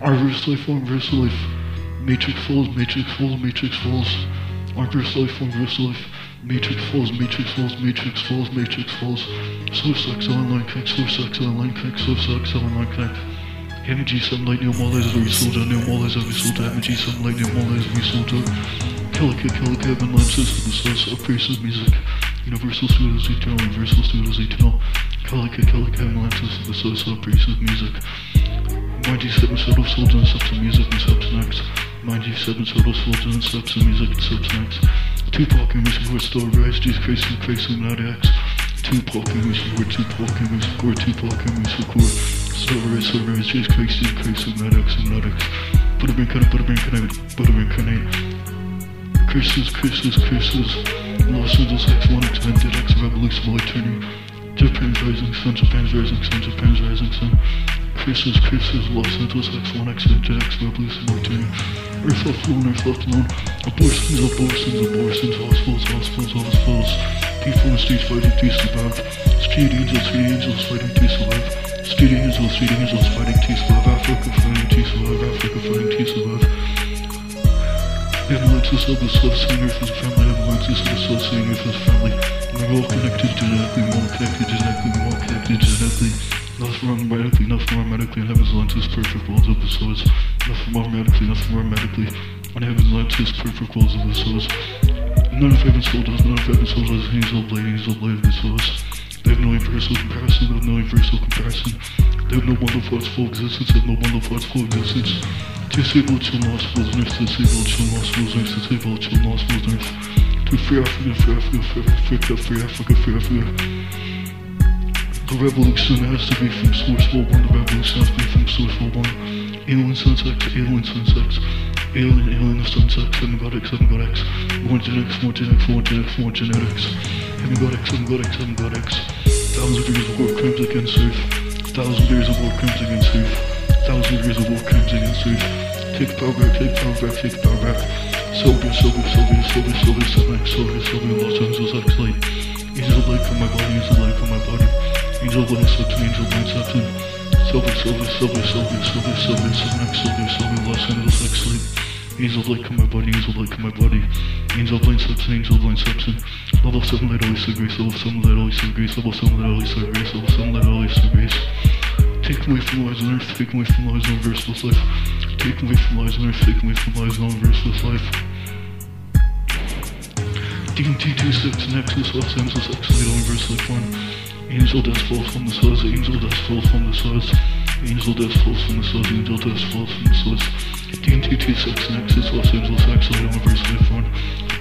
Reverse life, reverse life. Matrix falls, Matrix falls, Matrix falls. Reverse life, reverse life. Matrix falls, Matrix falls, Matrix falls, Matrix falls. Source X, online connect, Source X, online connect, Source X, online connect. MG7 Lightning Mallers every soldier, new Mallers every soldier, MG7 Lightning Mallers every soldier. Calica, Calica, Evan Lances for the source of Priest's music. Universal Studios Eternal, Universal Studios Eternal. Calica, Calica, Evan Lances for the source of Priest's music. 97 total swords and subs and music and subs and acts. 97 total swords and subs and music and subs and. Tupac and music were still rise, these crazy and crazy not X. Tupac and music were Tupac and music were Tupac and music were. Still rise, still rise, these crazy and crazy not X, and mad acts. Butterbean cannon, butterbean cannon, butterbean cannon. Curses, curses, curses. Los Angeles X1 extended X revolution while turning. Japan's rising sun, Japan's rising sun, Japan's rising sun. Curses, curses, Los Angeles X1, X-Men, Dead X, Revolution, Light Turning. Earth left alone, Earth left alone. Abortions, abortions, abortions, hospitals, hospitals, hospitals. People in streets fighting to survive. Street angels, street angels fighting to survive. Street angels, street angels fighting to survive. Africa fighting to survive. Africa fighting to survive. Ambulances of the saying Earth is family. Ambulances of the saying Earth is family. We're all connected genetically. We're all connected genetically. We're all connected genetically. Nothing wrong medically, nothing wrong medically, and heaven's lenses, perfect walls of the source. Nothing wrong medically, nothing wrong medically, on heaven's lenses, perfect walls of the source. None of heaven's soul does, none of heaven's soul does, angel blade, angel blade of the source. They have no universal comparison, they have no universal comparison. They have no one of thoughts full existence, they have no one of thoughts full existence. Disabled chill nostrils, nurse, disabled chill nostrils, nurse, disabled chill nostrils, nurse. To free Africa, free Africa, free Africa, free Africa, free Africa. The revolution has to be from source sourceful one, the revolution has to be from source sourceful one. Alien sunsex, alien sunsex, alien, alien sunsex, seven god X, seven god X, one genetics, one genetics, one genetics, one genetics, seven god X, seven god X, seven god X. Thousand years of war crimes against Earth. Thousand years of war crimes against Earth. Thousand years of war crimes against Earth. Take power back, take power back, take power back. Soviet, Soviet, Soviet, Soviet, Soviet, Soviet, Soviet, Soviet, Los Angeles X light. Angel light from my body, angel light from my body. Angel light substance, angel light substance. Soviet, Soviet, Soviet, Soviet, Soviet, Soviet, Soviet, X, Soviet, Soviet, Los Angeles X light. Angel light from my body, angel light from my body. Angel blind substance, angel blind substance. Level 7 light always grace, level 7 light always grace, level 7 light always grace, level 7 light always grace. Taken away from lies on earth, taken away from lies on verseless life. Taken away from lies on earth, taken away from lies on verseless life. DMT26 Nexus Los Angeles Light on verse life 1. Angel dust falls from the source, angel dust falls from the source. Angel dust falls from the source, angel dust falls from the source. DMT26 Nexus Los Angeles X Light on verse life 1.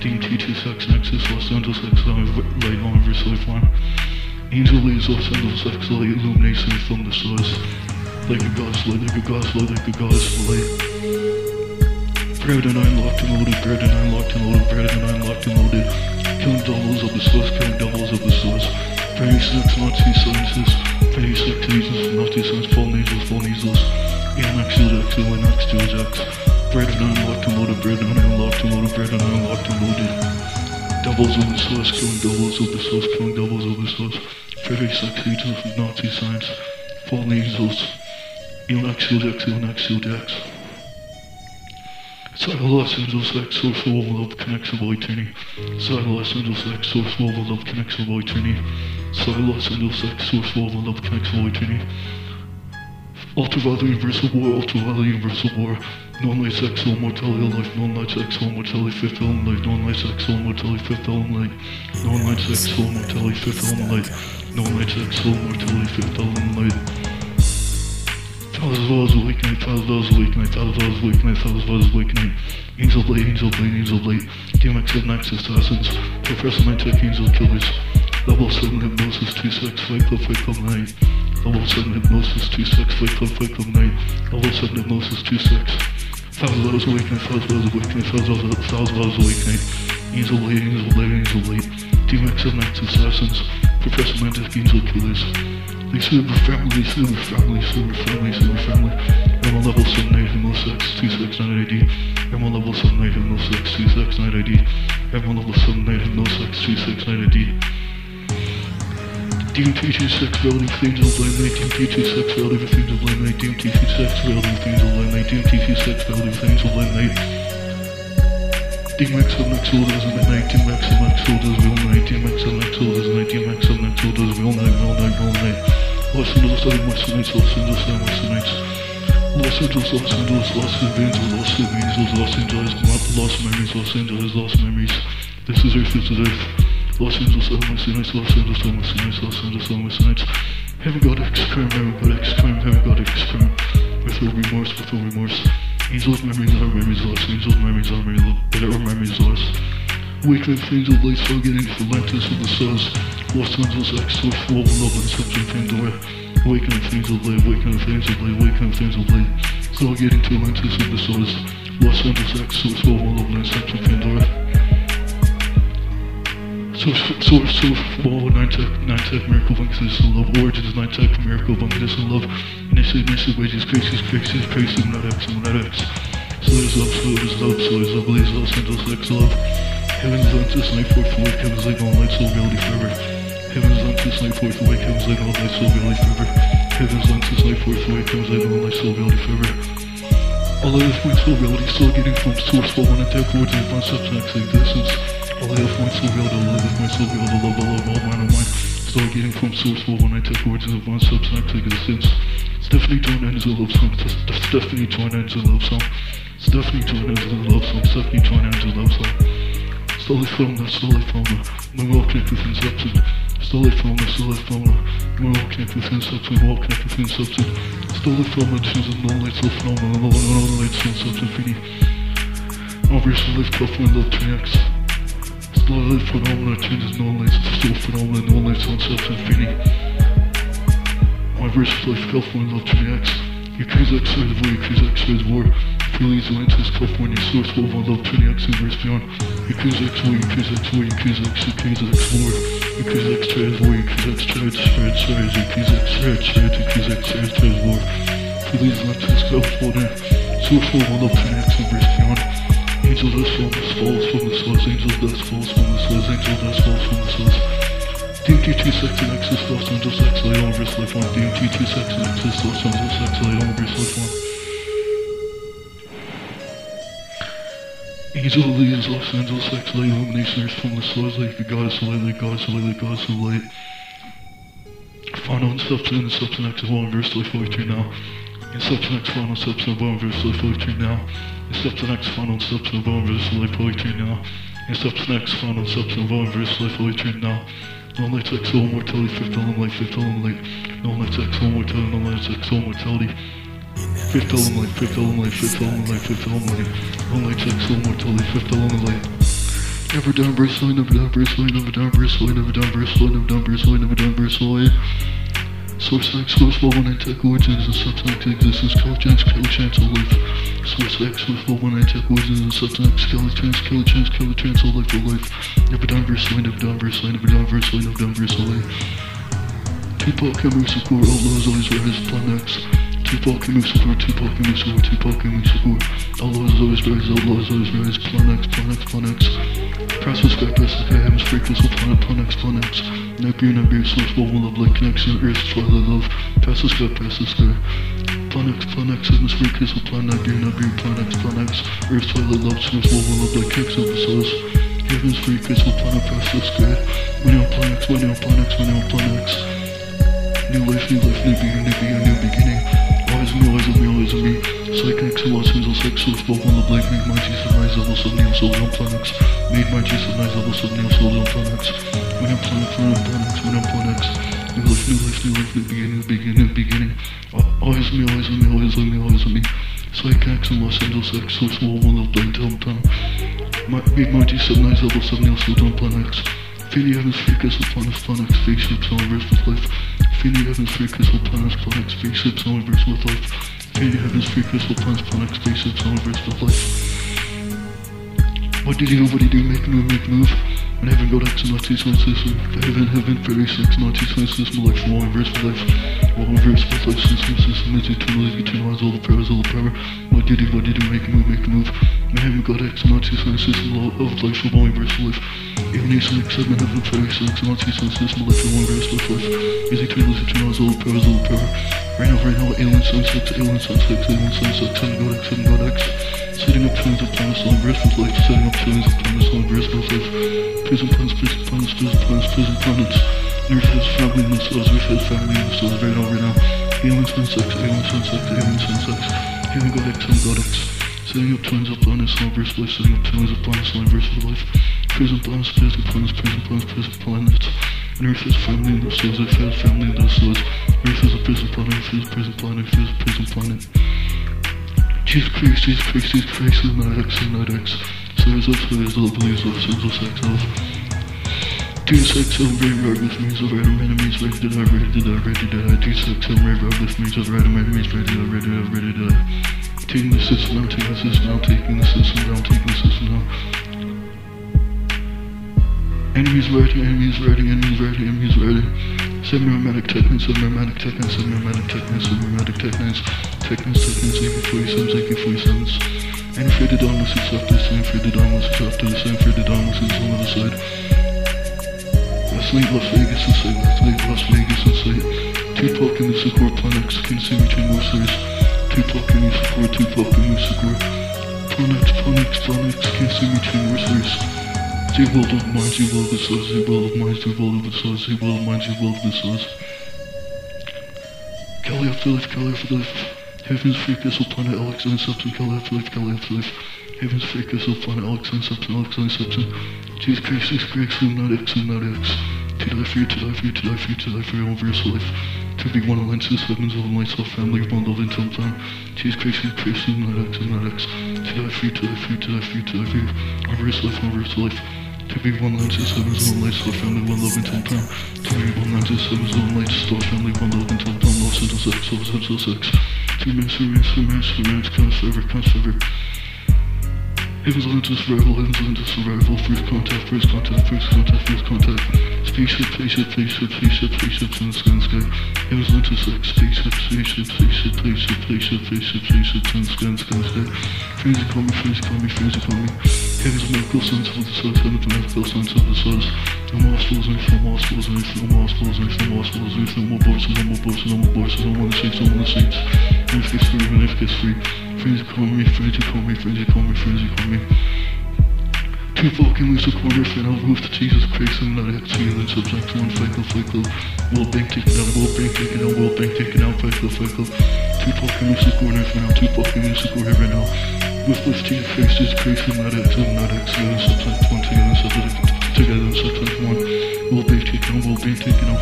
DMT26 Nexus Los Angeles X Light on verse life 1. Angel leaves Los Angeles X light illumination from the source. Like a god's light, like a god's light, like a god's light. Bread and I locked and loaded, bread and I locked and loaded, bread and I locked and loaded. Killing doubles of the source, killing doubles of the source. Various looks, Nazi sciences, various lactations, Nazi science, full nasals, full nasals, Anax, Ilax, Ilanax, Tilax, bread and unlocked, unloaded, bread and unlocked, unloaded, bread and loaded, doubles over the source, killing doubles over the source, killing doubles over the 36 various of Nazi science, four nasals, Ilax, Ilax, Ilanax, Ilax, Satellite Sendelsec, Source Global Love Connection by Tini. Satellite Sendelsec, Source Global Love Connection by Tini. Satellite Sendelsec, Source Global Love Connection by Tini. Ultraviolet Universal War, Ultraviolet Universal War. Non-light sex, immortality, life, non-light sex, immortality, fifth element light, non-light sex, immortality, fifth element light, non-light sex, immortality, fifth element light, non-light sex, immortality, fifth element light. Thousand Vows Awakening, Thousand Vows Awakening, Thousand Vows Awakening, Thousand Vows Awakening. Angel Blade, Angel Blade, Angel Blade. DMX of Nexus Assassins. Professor Mentech, Angel Killers. Level 7 Hypnosis, 2 Sex, Fight Club, Fight Club Night. Level 7 Hypnosis, 2 Sex, Fight Club, Fight Club Night. Level 7 Hypnosis, 2 Sex. Thousand Vows Awakening, Thousand Vows Awakening, Thousand Vows Awakening. Angel Blade, Angel Blade, Angel Blade. DMX of Nexus Assassins. Professor Mentech, Angel Killers. Like super family, super family, super family, super family. I'm on level 7906269 ID. I'm on level 7906269 ID. I'm on level 7906269 ID. DMT26 relative things of blame night, DMT26 relative things of blame night, DMT26 relative things of blame night, DMT26 relative things of blame night. DMX of next soul does night, DMX of next soul does real night, DMX of soul does night, DMX of next soul does real night, night, real night. Los Angeles, I my nights, Los Angeles, I my nights. Los Angeles, Los Angeles, Los Angeles, Los Angeles, Los Angeles, Los memories, Los Angeles, lost memories. This is Earth, this is Earth. Los Angeles, I my nights, Los Angeles, I my nights, Los Angeles, I my nights. Heaven God X crime, heaven God X crime, heaven God X crime. With no remorse, with no remorse. Angels memories are memories lost, angels memories are memories, lost. better memories lost. Waking things of light, forgetting the lanterns of the stars. Los Angeles X, source, full of love and substance, Pandora. Awakening things of light, awakening things of light, awakening things of light. Still getting to Atlantis of the stars. Los Angeles X, source, full of love and substance, Pandora. Source, source, source, wall, nine tech, nine tech, miracle, bunkus, and love. Origins, nine tech, miracle, bunkus, and love. Initially, initially, wages, crazy, crazy, crazy, not X, not X. Slow is love, slow is love, slow is love, blaze, Los Angeles X, love. Heaven's Atlantis, night, fourth, awake, heaven's like all night, soul, reality, forever. Heaven's Atlantis, night fourth awake, heaven's like all night, soul reality forever. Heaven's Atlantis, night fourth awake, heaven's like all night, soul reality forever. All I have points soul reality, still getting from source, but one attack towards advanced substance existence. All I have points soul reality, all I have points soul reality, love, love, love, all mine, all mine. Still getting from source, but one attack towards advanced substance existence. Stephanie Join ends a love song. Stephanie Join ends a love song. Stephanie Join ends a love song. Stephanie Join ends a love song. Slowly from the slowly from the. No more connect within substance. It from stole it from her. We're all connected within substance, we're all connected within substance. It from her, she's a non-light, so phenomenal, non-light, so substance, fini. Obviously, life, tough, one, love, 3x. Stole it, phenomenal, changes, non-light, still phenomenal, non-light, so substance, fini. My verse life, tough, one, love, 3x. Accuse X, rise of war, accuse X, rise of war. Feelings, Atlantis, California, source, love, one, love, 20x, universe beyond. Accuse X, war, accuse X, war, accuse X, accuse X, war. Because X trades war, because X trades, trades, trades, because X trades, trades, because X trades, trades war. For these lenses go floating, so full on up to next and burst beyond. Angel dust from the falls from the source, angel dust falls from the source, angel dust falls from the source. DMT2 sex and X's, Los Angeles X, light on verse life one. DMT2 sex and X's, Los Angeles X, light on verse life one. Angel leaves Los Angeles X light illuminations from the source like the goddess of light, like goddess of light, goddess of light. Final and substance, substance is one verse life poetry now. In substance X final substance one verse life poetry now. In substance X final substance one verse life poetry now. In substance X final substance one verse life poetry now. No light X soul mortality, fifth element light, fifth element light. No light X soul mortality, no light X soul mortality. Fifth element, fifth element, fifth element, fifth element. Only check so mortality, fifth element. Never done bristly, never done bristly, never done bristly, never done bristly, never done bristly, never done bristly. Source X, level 9 tech origins and substance existence, kill chance, of life. Source X, level 9 tech origins and substance, kill chance, kill chance, kill chance of life for life. Never done bristly, never done bristly, never done bristly, never done bristly. Tupac and Musa Core, outlaws always rise, plan X. Tupac and Musa Core, Tupac and Musa Core, Tupac and Musa Core. Outlaws always rise, outlaws always rise, plan X, plan X, plan X. Press the sky, press the sky, heaven's free, crystal planet, plan X, plan X. Nibiru, Nibiru, source, bubble, love, light, connection, earth, twilight, love. Press the sky, press the sky. Plan X, plan X, free, crystal planet, Nibiru, Nibiru, plan X, plan X. Earth, twilight, love, source, bubble, love, light, connection, source. Heaven's free, crystal planet, press the sky. Money on plan X, money on plan X, on plan. New life, new life, new beginning, new beginning, new beginning. Always me, always me, always me. Psychics and Los Angeles, sex, source, both on the blade, make my Jesus, nice level, sub neo, soul, on planets. Made my Jesus, nice level, sub neo, soul, on planets. When I'm planets, when I'm planets, when I'm planets. New life, new life, new life, new beginning, new beginning, new beginning. Uh, always me, always me, always me, always me. Psychics and Los Angeles, sex, source, wall, one of blade, tell time. Made my Jesus, nice level, sub neo, soul, on planets. Feeling heaven's free crystal planets, planets, spaceships, all verse with life. Feeling heaven's free crystal planets, planets, spaceships, all verse with life. Feeling heaven's free crystal planets, planets, spaceships, all verse with life. What did you do? What did you do? Make move, make move. And heaven, God, X, and Nazi, Sun System. Heaven, heaven, fairy, sex, Nazi, Sun System, life, all inverse for life. All inverse for life, system, system, is eternal, eternalize all the powers, all the power. You, what did you make a move, make a move? And heaven, God, X, and Nazi, Sun System, law of life, all inverse for life. Even a sex, heaven, heaven, fairy, sex, Nazi, Sun System, life, all inverse for life. Is eternal, is eternalize all the powers, all the power. Right now, right now, alien sunsets, alien sunsets, alien sunsets, heaven, God, X, heaven, God, X. Setting up trillions of planets on Earth with life. Setting up trillions of planets on Earth with life. Prison planets, prison planets, prison planets, prison planets. Earth has family in the stars. Earth has family in the stars right now, right now. Alien sunsets, alien sunsets, alien sunsets. Alien God X, alien God X. Setting up trillions of planets on Earth with life. Setting up trillions of planets on Earth with life. Prison planets, prison planets, prison planets, prison planets. Earth has family in the stars. Earth has family in the stars. Earth is a prison planet. Earth is a prison planet. Earth is a prison planet. Jesus Christ, Jesus Christ, Jesus Christ, Lunatic, Lunatic, Sirs of Sirs, Love, Believes, Love, Sins of Sex, oh. Love. Do sex, oh, celebrate, regardless means of random enemies, ready to die, ready to die, ready to die. Do sex, oh, celebrate, regardless means of random enemies, ready to die, ready to die, ready to die. Taking the system out, taking the system out, taking the system down, taking the system down. Enemies ready, enemies ready, enemies ready, enemies ready. Semi-romantic techniques, semi-romantic techniques, semi-romantic techniques, semi-romantic techniques, techniques, techniques, AK-47s, AK-47s. And afraid the dawn was accept this, and afraid the dawn was accept this, and afraid the dawn was on the other side. Las Vegas, Las Vegas, and say, Las Vegas, Las Vegas, and say, Tupac and the Secor Planex can see between mercenaries. Tupac and the Secor, Tupac and the Secor. Planex, Planex, Planex can see between mercenaries. The world of minds, the world of stars, the world of minds, the world of stars, the world of minds, the world of stars. Kelly afterlife, Kelly afterlife. Heaven's free crystal planet, Alex and Substance, Kelly afterlife, Kelly afterlife. Heaven's free crystal planet, Alex and Substance, Alex and Substance. Jesus Christ, Jesus Christ, not X. To die for you, to die for you, to die for you, to die for your verse life. To be one of lenses, heavens of lights, of family, bundled into time. Jesus Christ, Jesus Christ, not X. To die for you, to die for you, to die for you, to die for you. Verse life, verse life. To be one lens is heaven's own light, star family, one love until time. To be one lens is heaven's own light, star family, one love until time. Love, sense, sex, love, sense, sex. Two minutes, three minutes, three minutes, three minutes, comes forever, forever. Heaven's lens is survival, heaven's lens is survival. First contact, first contact, first contact, first contact. Spaceship, spaceship, spaceship, spaceship, spaceships in the sky, in the sky. Heaven's lens is like spaceship, spaceship, spaceship, spaceship, spaceship, spaceship, spaceships in the sky, in the sky, in the sky. Friends call me, friends call me, friends call me. Heaven's medical sense of the stars, heaven's medical sense of the stars. No more hospitals, no more hospitals, no more hospitals, no more hospitals, no more boats, no more boats, no more boats, no more seats, no more seats. Life gets free, life gets free. Friends call me, friends call me, friends call me, friends call me. Two fucking loose a corner, fan I'll move to Jesus Christ and not act and subject to one cycle, cycle. World Bank taken out, World Bank taken out, World Bank taken out, cycle, cycle. Two fucking loose a corner, fan out, two fucking loose a corner right now. With with Jesus Christ is Christ and not act and not act and subject one together, subject together, subject one. World Bank taken out, World Bank taken out,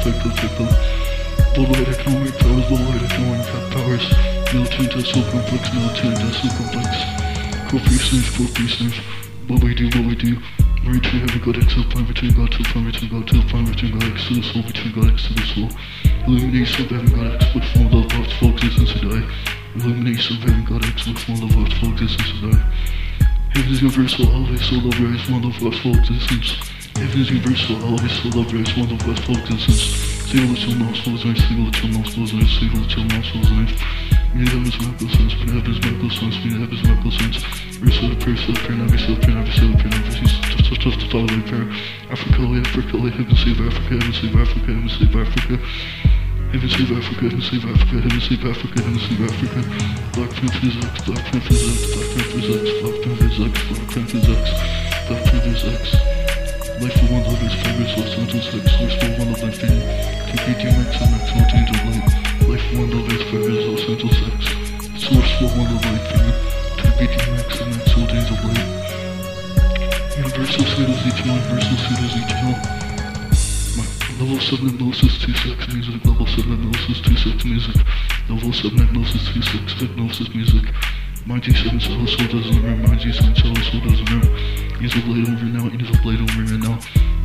cycle, cycle. Worldwide economic powers, worldwide economic powers. Military industrial complex, military industrial complex. Core peace knife, core peace knife. What we do, what we do. Marry to heaven, God to plan between God, to plan between God, to plan between God the soul, between God the soul. Illumination of heaven, God with full love, heart's full existence to die. Illumination of heaven, God with full love, heart's full existence to die. Heaven is universal, always so love, rise, one love, heart's full existence. Heaven is universal, always so love, rise, one love, heart's full existence. Single chill, no souls, nice. Me heaven's medical sense, me heaven's medical sense, me heaven's medical sense. Reset a prayer, set a prayer, never prayer, never prayer, never prayer, tough to follow like prayer. Africa, Africa, heaven save Africa, heaven save Africa, heaven save Africa. Heaven save Africa, heaven save Africa, heaven save Africa, heaven save Africa. Black Panthers X, Black Panthers X, Black Panthers X, Black Panthers X, Black Panthers X, Black Panthers X. Life for one love is fingers, Angeles X, source for one and fame. TPD Max and Max, no change of light. For one is fingers, Los Angeles X, source for one and fame. TPD Max and Max, no change of light. Universal pseudos eternal, universal pseudos eternal. Level 7 hypnosis, 2 sex music, level 7 hypnosis, 2 sex music, level 7 hypnosis, 2 sex hypnosis music. My G7 cello soul doesn't rim, my G7 cello soul doesn't rim. Angel blade over now, angel blade over right now.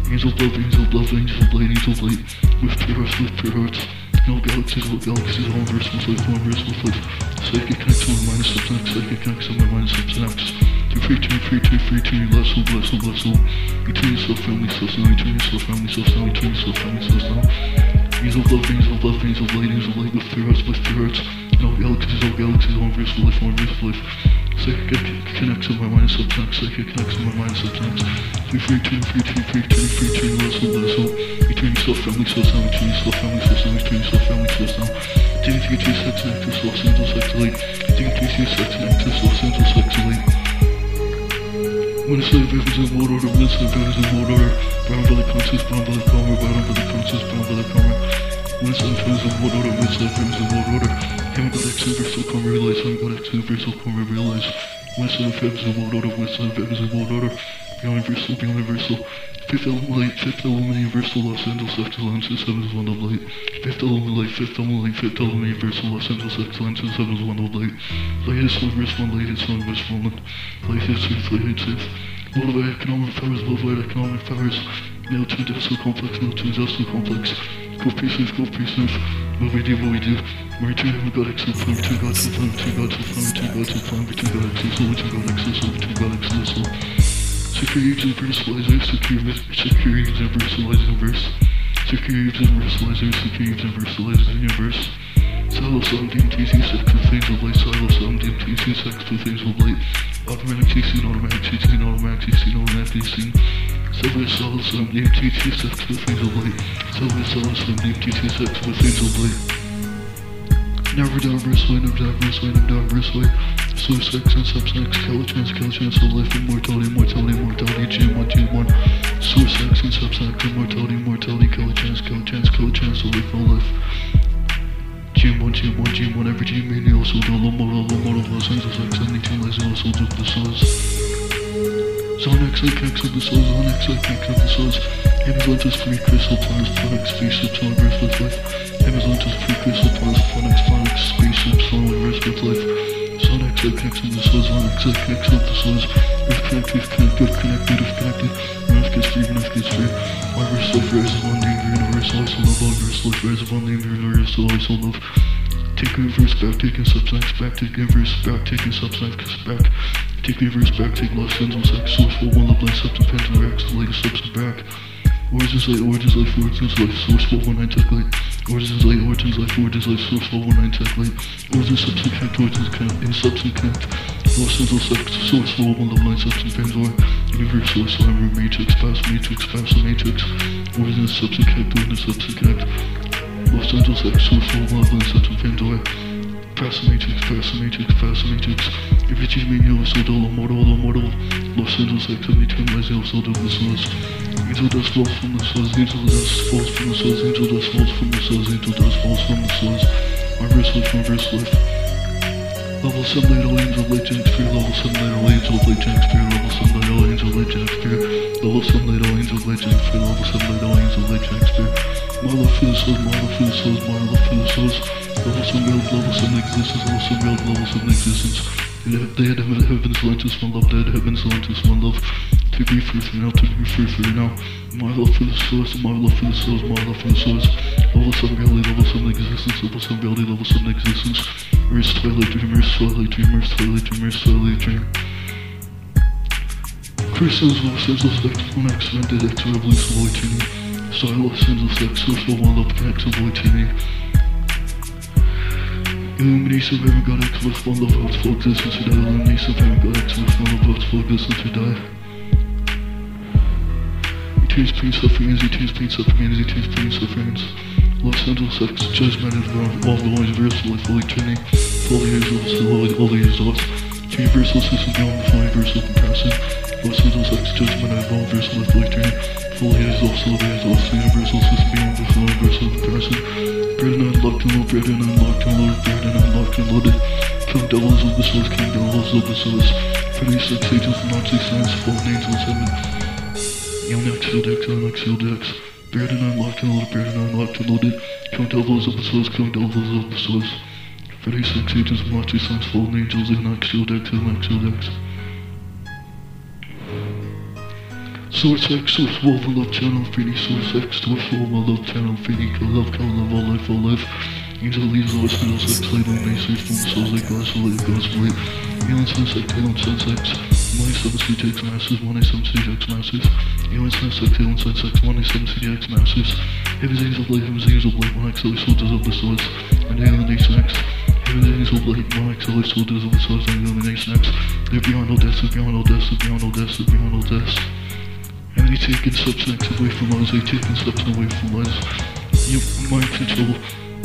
Angel love, angel love, angel blade, angel blade. With pure hearts, with pure hearts. No galaxies, no galaxies, all verse with life, all verse with life. Psychic connects to my mind, substance, psychic connects to my mind, substance. Free to, free to, free to, less soul, less soul, less soul. Return yourself, family, self, now, return yourself, family, self, now, return yourself, family, self, now. Of love, veins of light, veins of light, with fear hearts, with fear hearts. All galaxies, all galaxies, all verse for life, all verse for life. Psychic connects my mind substance, psychic connects with my mind substance. Free, free, turn, free, turn, free, turn, free, turn, less soul, less soul. Return yourself, family, self, now, return yourself, family, self, now, return yourself, family, self, now. DT2 sex and active, Los Angeles, sex light. DT2 sex and active, Los Angeles, sex light. When it's like vapors in water order, when it's like vapors in water order, brown belly conscious, brown belly karma, brown belly conscious, brown belly karma. When it's like vapors in water order, when it's like vapors in water order, haven't got X universal karma realize, haven't got X universal karma realize. When it's like vapors in water order, when it's like vapors in water order, beyond universal, beyond universal. Fifth element light, fifth element universal, Los Angeles, excellence, seventh one of light. Fifth element light, fifth element light, fifth element universal, Los Angeles, excellence, seventh one of light. Light is one, verse one, light is one, verse one. Light is truth, light is truth. Worldwide economic powers, worldwide economic powers. Nail to industrial complex, nail to industrial complex. Go pieces, go pieces. What we do, we do. Mary two heaven God excel, plan two God to plan two God to plan two God to plan two God excel, soul two God excel, soul two excel, soul. Secure universalizer, secure secure universalizer universe. Secure universalizer, secure universalizer universe. Silo some DMTC sex with things of light, silo some DMTC sex with things of light. Automatic CC, automatic CC, automatic CC, automatic CC. Silver silo some DMTC sex with things of light. Silver silo some DMTC sex with things of light. Never down verse way, never down verse way, never down verse way. Source sex and subsex, skeleton, skeleton, soul life, immortality, mortality, mortality, GM1, GM1. Source sex and subsex, immortality, mortality, skeleton, skeleton, skeleton, soul life, no life. GM1, GM1, GM1, every G mania, also the model, low model, Los Angeles, X, 72, lazy, also the souls. Zone X, like X of the souls, Zone X, like X of the souls. Amazon's free crystal planets, planet, spaceship, verse with life. Amazon's free crystal planets, planet, planet, spaceship, verse with life. Zone X, like X of the souls, Zone X, like X of the souls. Earth connected, connected, Earth connected, Earth connected. Earth gets free, Earth gets free. Our verse life, rise of one name, universal, I so love, our verse life, of one name, universal, I so love. Taking reverse back, taking substance back, taking reverse back, taking substance back. Take reverse back, take Los Angeles X, source for one love, light, substance, phantom, X, the latest substance back. Origins light, origins light, origins light, source for one nine tech light. Origins light, origins light, origins light, source for one nine tech light. Origins substance connect, origins connect, in substance connect. Los Angeles X, source for one love, light, substance, Pandora. Universal, slimer, matrix, past matrix, past matrix. Origins substance connect, origins substance connect. Los Angeles one love, light, substance, Pandora. Past matrix, past matrix, past matrix. If it's me, you so dull, immortal, immortal. Los Angeles 72, myself, so dull, the source. Angel dust falls from the source, angel dust falls from the source, angel dust falls from the source, angel dust falls from the source. Reverse life, reverse life. Level 7 level 7 little angel, late Jack Spear, level 7 little angel, late Jack Spear, level 7 little angel, late Jack Spear, level 7 little angel, late Jack Spear. My love for the souls, my love for the souls, my love for the souls. Level 7 real, level 7 existence, level 7 real, level 7 existence. Dead heaven, heaven's Atlantis, one love, dead heaven's Atlantis, one love. To be free for now, to be free for now. My love for the source, my love for the source, my love for the source. Level 7 reality, level 7 existence, level 7 reality, level 7 existence. Earth's twilight dream, twilight dream, twilight dream, twilight dream. Crystals, Los Angeles X, one X, Vended X, Revolution, Void Tuning. Style, Los Angeles X, Source, One Love, X, and Void Tuning. Illumination of God X, with one love, hearts, full existence to die. Illumination of God X, with one love, hearts, full existence to die. Eternity's pain, suffering, as eternity's pain, suffering, as eternity's pain, sufferings. Los Angeles X, judgment of all the lines, universal life, all eternity, all the years of us, all the years of us. To universal system beyond the full universal comparison. Los Angeles judgment of universal life, all eternity, full years of us, all the years of us, the universal system beyond the full universal comparison. Bread and unlocked and loaded, bread and unlocked and loaded, bread and unlocked and loaded. King devils of the souls, king devils of the souls. Freddy six agents, Nazi signs, fallen angels, heaven. Young X, Field X, Young X, Field X. Bread and unlocked and loaded, bread and unlocked and loaded. Count devils those devils of the souls. Freddy six agents, Nazi signs, fallen angels, Young X, Field X, Young X, Field X. Source X, Source Wolf, I love channel, Feeny, Source X, Source Wolf, I love channel, Feeny, kill love, kill love, all life, all life. Angel leaves all spindles like clay, illumination from souls like glass, light, glass, light. Alien sense like Talon sense X. Money 7 CJX masses, money 7 CJX masses. Alien sense like Talon sense X, money 7 CJX masses. Heaven's angel blade, heaven's angel blade, one X, soldiers of the swords. And alienation X. Heaven's angel blade, one X, soldiers of the swords, and alienation X. They're beyond all deaths, they're beyond all deaths, they're beyond all deaths, they're beyond all deaths. And they taken substance away from us, they taken substance away from us. You mind control.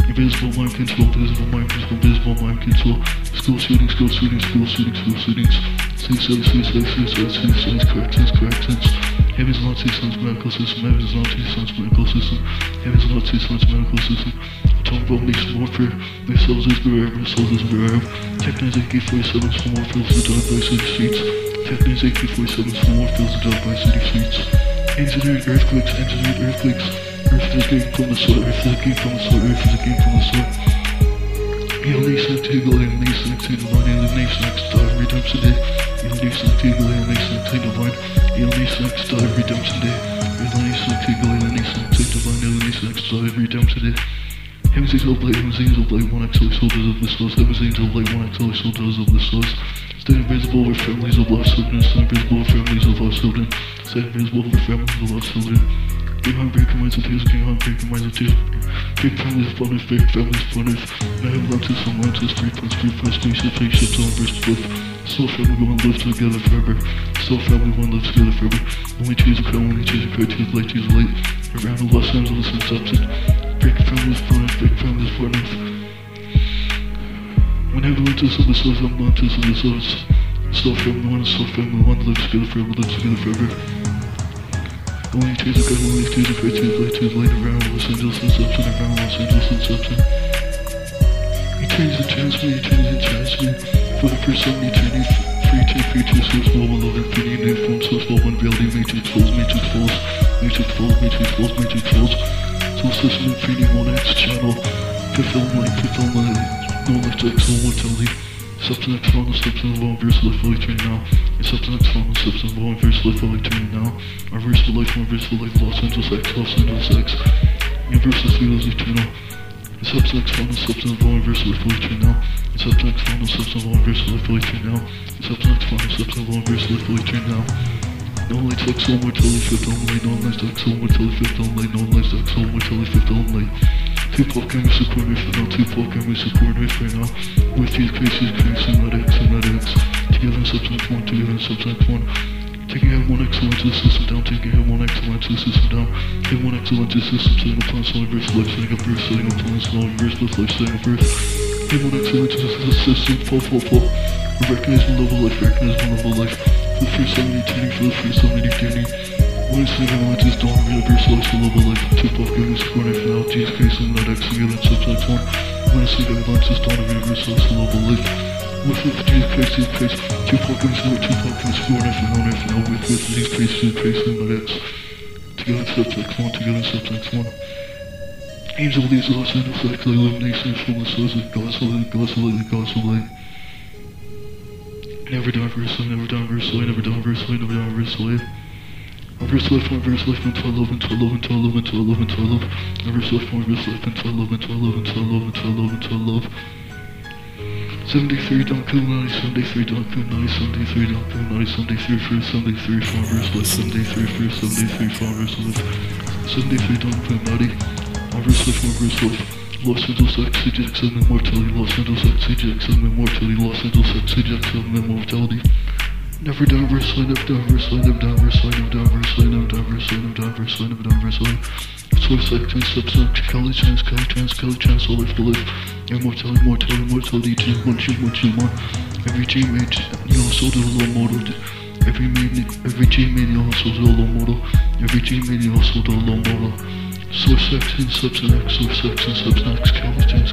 Invisible mind control, visible mind control, visible mind control. School shootings, school shootings, school shootings, school shootings. Suicide, suicide, suicide, suicides, corrections, corrections. Heaven's not two sons medical system, heaven's not two sons medical system, heaven's not two sons medical system. Atomic bomb makes warfare, their souls is wherever, their souls is wherever. Technics AK-47s for more fills the dark by city streets. Technics AK-47s for more fills the dark by city streets. Engineered earthquakes, engineered earthquakes. Game from the soil, Earth is a game from the soil, Earth is a game from the. Alienation to go, alienation to divine, alienation to redemption day. Alienation to alienation to divine, alienation to die, redemption day. Alienation to go, alienation to divine, alienation to die, redemption day. Heaven's angel blade, heaven's angel blade, one XO soldiers of the source, heaven's angel blade, one XO soldiers of the source. Stay invisible over families of lost children, stay invisible over families of lost children, stay invisible over families of lost children. Big hungry minds of tears, king hungry minds of tears. Big families fun, big families of fun. I have Atlantis, Atlantis, three plus three plus spaceship, spaceships on first flip. Soul family one live together forever. Soul family one lives together forever. Only choose a crown, only choose a card, choose light, choose light. Around Los Angeles and. Big families big families fun. When Atlantis of the souls, of the. Soul family one, soul family one together forever, lives together forever. Only two the only two the card, choose light, choose light. Around Los Angeles and substance, around Los Angeles and substance. You change the transfer, you change the transfer. For the first time, you it free to free to source mobile love infinity new form source mobile one reality matrix falls matrix falls matrix falls matrix falls matrix falls soul system infinity one X channel fulfill light fulfill light no light to exhale mortality substance final substance one verse life fully turn now substance final substance one verse life fully turn now reverse for life one verse for life Los Angeles X Los Angeles X universal field is eternal Substance final substance of inverse life fully turn now. Substance final substance of inverse life fully turn now. Substance final substance of inverse life fully turn now. Only. No lights like soul mortality fifth only. No lights like soul mortality fifth only. Two pop cameras support me for now. Two pop cameras support me for now. With these cases, case and not X and not X. Together substance one. Together substance one. Taking out one excellence the system down, taking out one excellence the system down, taking one excellence the system, setting up plans, setting up life, setting up earth, setting up plans, setting up earth, life, setting up earth. Taking one excellence the system, fall, fall, fall. Recognize one level life, recognize one level life. The first time in eternity, for the first time in eternity. One second Atlantis dawn, universe life, so level life. Two pop giving score knife now, Jesus Christ, and not together in subtext one. One second Atlantis dawn, universe life, so level life. With with Jesus Christ, Jesus Christ, two fucking snow, two score knife and one knife now with with Jesus Christ, Jesus Christ, and not X. Together in subtext one, together in subtext one. Angel leaves Los Angeles X, illumination from the source of God's light, God's light, God's light. Never die verse life, never die verse life, never die verse life, never die verse life. One verse life, one verse life, until I love, until I love, until I love, until I love, until I love. One verse life, one verse life, until I love, until I love, until I love, until I love, until I love. 73 don't kill naughty, 73 don't kill naughty, 73 don't kill naughty, 73 first, 73 four verse life, 73 first, 73 four verse life, 73 don't kill naughty, one verse life, one verse life. Los Angeles X, CJX, and immortality, Los Angeles X, CJX, and immortality, Los Angeles X, CJX, and immortality. Never die verse line, never die verse line, never die verse line, never die verse line, never die verse line, never die verse line, never die verse line. Source section, substance, Kelly chance, Kelly chance, Kelly chance, all life for life. Immortality, immortality, immortality, G, one, G, one, G, one. Every made, you know, sold a low model. Every G you know, sold a low model. Every made, you know, sold a low model. Source section, substance X, source section,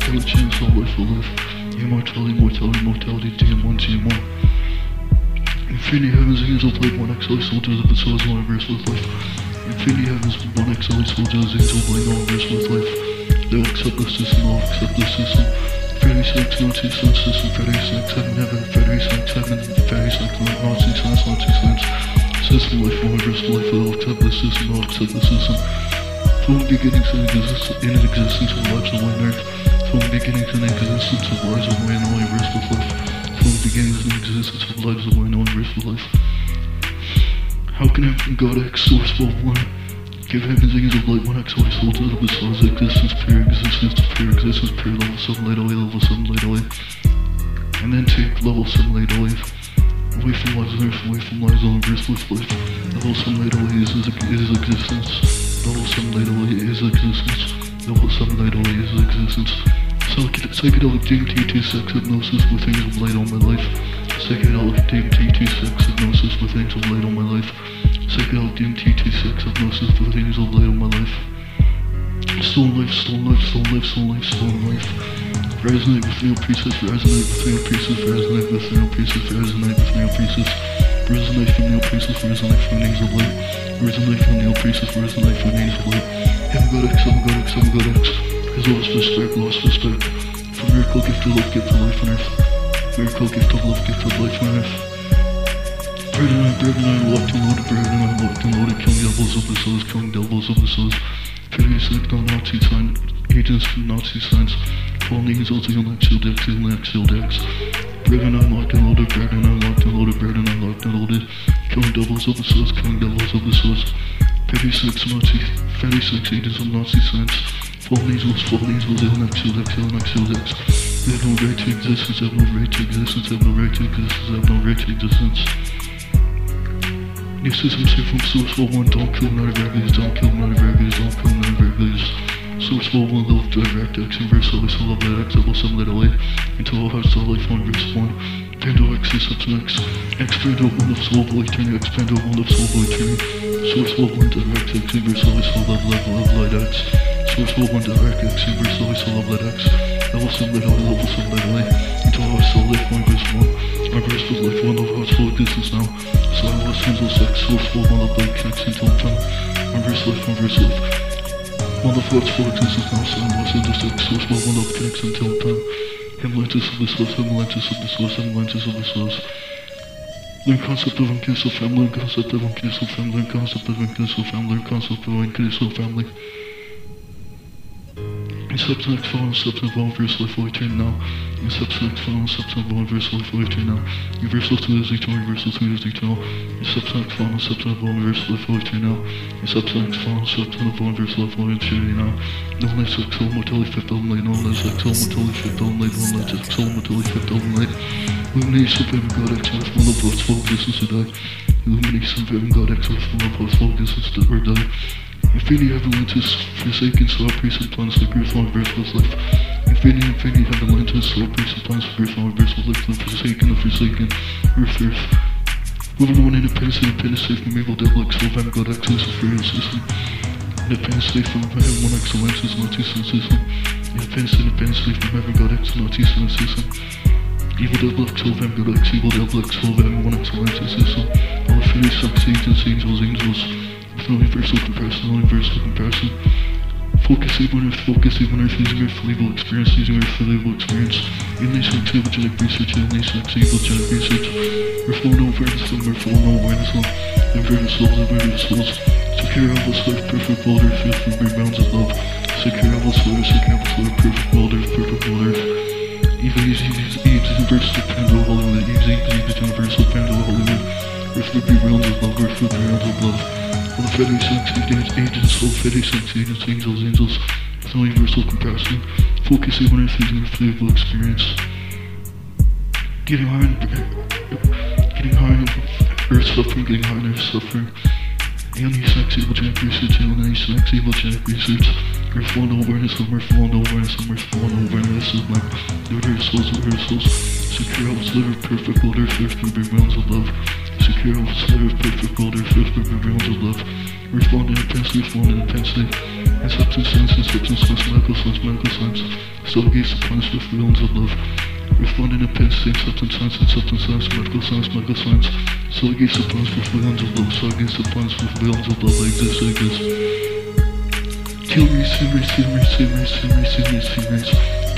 Kelly chance, all life for life. Immortality, immortality, immortality, DM1, DM1. Infinity Heavens Angel Blade 1 XL Soldiers of the Souls One Verse with Life. Infinity Heavens 1 XL Soldiers Angel Blade 1 Verse with Life. They'll accept the system, I'll accept the system. Fairy Sex, Nazi Sun System, Fairy Sex, Heaven, Heaven, Fairy Sex, Heaven, Fairy Sex, Nazi Science, Nazi Science. System Life 1 Verse Life, I'll accept the system, I'll accept the system. From the beginning to existence, in existence of lives one earth. From beginning to the existence of lives of way knowing restless life. From beginning to the existence of lives of way knowing restless life. How can heaven God X source of one? Give heaven's angels of light one X holds out of the stars existence, pure existence, pure existence, pure level seven light away, level seven light away. And then take level seven light away. Away from lives on earth, away from lives on restless life. Level seven light away is, is, is existence. Level seven light away is existence. Level seven light away is existence. Psychedelic, psychedelic DMT2 sex hypnosis with angel light on my life. Psychedelic DMT2 sex hypnosis with angel light on my life. Psychedelic DMT2 sex hypnosis with angel light on my life. Stolen life, stolen life, stolen life, stolen life, stolen life. Resonate with real pieces, resonate with real pieces, resonate with real pieces, resonate with real pieces. Resonate from real pieces, resonate from the old priestess, resonate from the angel of light. Resonate from real pieces, resonate from the angel of light. Heaven God X, heaven God X, heaven God X. Has lost respect, lost respect. For miracle gift of love, gift of life on earth. Miracle gift of love, gift of life on earth. Bread and I, bread and I, locked and loaded, bread and I, locked and loaded, killing devils of the souls, killing devils of the souls. Pity select on Nazi sign, agents from Nazi signs. Fallen angels, heal next, heal dex, heal next, heal dex. Bread and I, locked and loaded, bread and I, locked and loaded, bread and I, locked and loaded. Killing devils of the souls, killing devils of the. Petty six Nazi, petty six agents of Nazi next, heal dex, heal next, heal dex. They have no right to existence, have no right to existence, have no right to existence, have no right to existence. New system safe from source for one, don't kill not regulars, don't kill not regulars, don't kill not regulars. Source for one, direct X, inverse always love that X, level some little A, until all hearts all life one verse one. Pando X is X, X pando one of soul boy turning, X pando one of soul boy turning. Source for one direct X, inverse always love love love light X. Source for one direct X, inverse always love light X. Level some little A, level some little A, until all hearts all life one verse one. My verse was life one of hearts full existence now. So I was handle sex, source full one of light connects until time. My verse life, my verse life. One of hearts full existence now. I was handle sex, source full one of connects until time. Hemlantis of the source, hemlantis of the source, hemlantis of the source. Learn concept of uncastle family, learn concept of uncastle family, learn concept of uncastle family, learn concept of uncastle family. Substance phone, substance phone, verse life will return now. Substance phone, substance phone, verse life will return now. Universal 2 is eternal, universal 2 is eternal. Substance phone, substance phone, verse life will return now. Substance phone, substance phone, verse life will return now. No less exhale, mortality fifth only, no less exhale, mortality fifth only, no less exhale, mortality fifth only. Illumination of heaven, God, life, one of thoughts, full existence to die. Illumination of heaven, God, life, one of thoughts, full existence to die. Infinity Avalanches, forsaken soul, priest and plans, like earth, long verseless life. Infinity, infinity Avalanches, soul, priest and plans, like earth, long verseless life, the forsaken, the forsaken, earth, earth. Moving on independence, independence, safe from evil, X, soul, van, God, X, imperial system. Independence, safe from heaven, one excellence, is not sun system. Independence, independence, safe from heaven, God, X, not sun system. Evil devil, X, soul, van, God, X, evil devil, X, soul, van, one excellence, system. All infinity, succeeds, angels, angels. With no universal comparison, no universal comparison. Focus even earth, focus even earth, using earth for legal experience, using earth for legal experience. Alien sex, evil genetic research, alien sex, evil genetic research. Earth flow no awareness, no earth flow no awareness, no awareness souls, awareness souls. Secure Evil's life, perfect world earth, fifth from great bounds of love. Secure Evil's life, secure Evil's life, perfect world earth, perfect world earth. Eve, Eve, Eve, Eve, universal Pando Hollywood, Eve, Eve, Eve, universal Pando Hollywood. Earth would be realms of love, earth would be realms of love. All the fairy sex agents, all fairy sex agents, angels, angels, with no universal comparison. Focusing on earth using earth experience. Getting higher and getting higher and earth suffering, getting higher and earth suffering. Alien sex, evil genetic research, alien sex, evil genetic research. Earth one awareness of earth one awareness of earth one awareness of my rehearsals, rehearsals. Secure Elvis liver, perfect world earth, earth can be realms of love. Secure perfect world earth, earth can be realms of love. Respond intensely, respond intensely. And substance sense, and substance sense, medical sense, medical sense. Gaze upon us with realms of love. Respond intensely, and substance sense, and substance sense, medical sense, medical sense. Gaze upon us with realms of love. Gaze upon us with realms of love. I exist, I exist. Kill me, see me, see me, see me,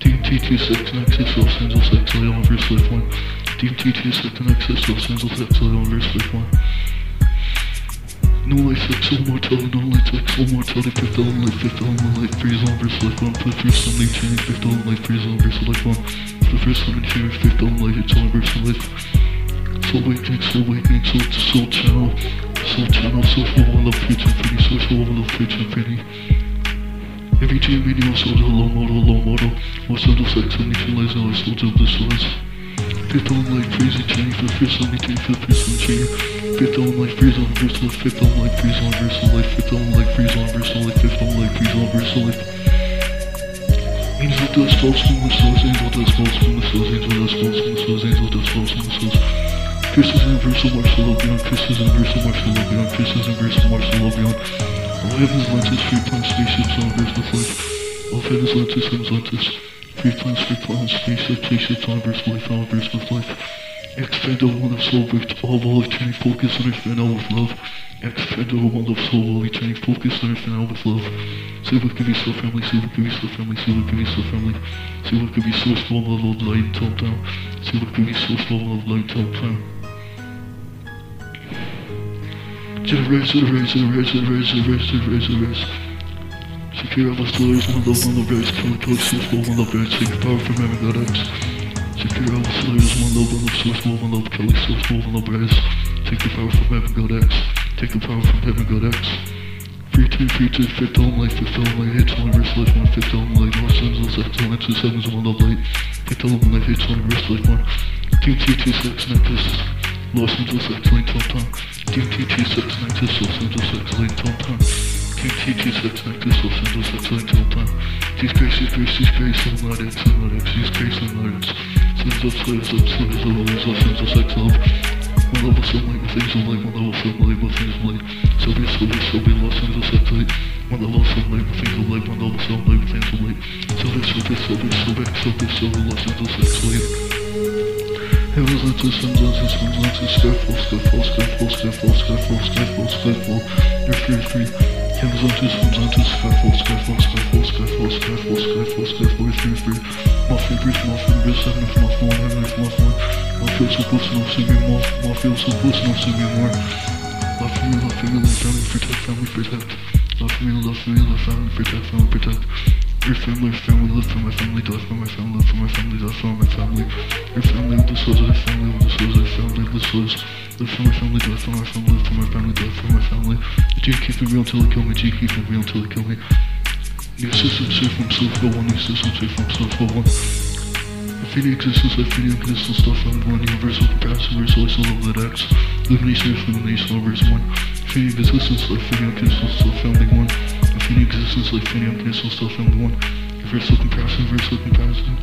DMT26 and XSL sends us XL universe life one. DMT26 and XSL sends us XL universe life one. No life, XL mortality, no life, XL mortality, fifth element life, fifth element life, freeze universe life one. For the first time, they change fifth element life, freeze universe life one. For the first time, they change fifth element life, it's universe life. Soul awakening, soul awakening, soul to soul channel. Soul channel, social one love, future infinity, social one love, future infinity. Every team video, to low model, low model, Los Angeles X, initializing our souls of the source. Fifth element, life, crazy chain, for time they change, for first time chain. Fifth element life, freeze on verse life, fifth element life, freeze on verse life, fifth element life, freeze on verse life, fifth element life, freeze on verse life. Angel dust falls from the souls, angel dust falls from the souls, angel dust falls from the souls, angel dust falls from the souls. Christus universal martial law beyond, Christus universal martial law beyond, Christus universal martial law beyond. All lenses, plans, spaceships on verse with life. All lenses, heavens lenses. Free plans, spaceships, spaceships on verse life, verse with life. Expand over one of soul with all all eternity focus on infinite with love. Expand over one of soul all eternity focus on infinite with love. See what could be so friendly, see what could be so friendly, see what could be so friendly. See what could be so small of love light until down. See what could be so small of light until down. Generate, generate, generate, generate, generate, generate, generate. Secure all the stories, one love, one love, race, kill, kill, source, one love, race, take power from heaven, God X. Secure all the slaves, one love, one love, source, one love, Kelly, source, one love, rise. Take the power from heaven, God X. Take the power from heaven, God X. Free two, free two, fifth element light, fifth element light, hits verse life one, fifth element light, Los Angeles, excellent, two sevens, one love light. Fifth element light, hits one, verse life one. DMT two six necklace, Los Angeles, excellent, top time. DMT two six necklace, Los Angeles, excellent, top time. DMT two six necklace, Los Angeles, excellent, top time. She's grace, she's grace, she's grace, seven light X, seven light X, she's grace, seven light X. Sins up, slaves up, slaves up, always Los Angeles, X love. One level sunlight with things of light, one level sunlight with things of light. So be, so be, so be, Los Angeles, X light. One level sunlight with things of light, one level sunlight with things of light. So be, so be, so be, so be, so be, so be, Los Angeles, X light. Heavens lenses, heavens lenses, heavens lenses, skyfall, skyfall, skyfall, skyfall, skyfall, skyfall, skyfall. You're free, free. Heavens lenses, heavens lenses, skyfall, skyfall, skyfall, skyfall, skyfall, skyfall, skyfall. You're free, free. Mafia, breeze, mafia, breeze, heaven, if mafia, one, heaven, if mafia, one. Mafia, enough to be more. Mafia, so close enough to be more. Love me, love me, love family, protect, family, protect. Love me, love me, love family, protect, family, protect. Your family, family, live for my family, die for my family, live for my family, die for my family. Your family the souls of your family, the souls of your family, the souls. Live for my family, die for my family, live for my family, die for my family. G keep it real till they kill me, G keep it real till they kill me. New system safe from self for one, new system safe from self for one. Infinity existence, infinity existence, stuff from one, universal capacity, universal isolate that X. Illumination, illumination, verse one. Infinity existence, infinity existence, stuff family one. Infinity existence, infinity existence, stuff family one. Universal comparison, universal comparison.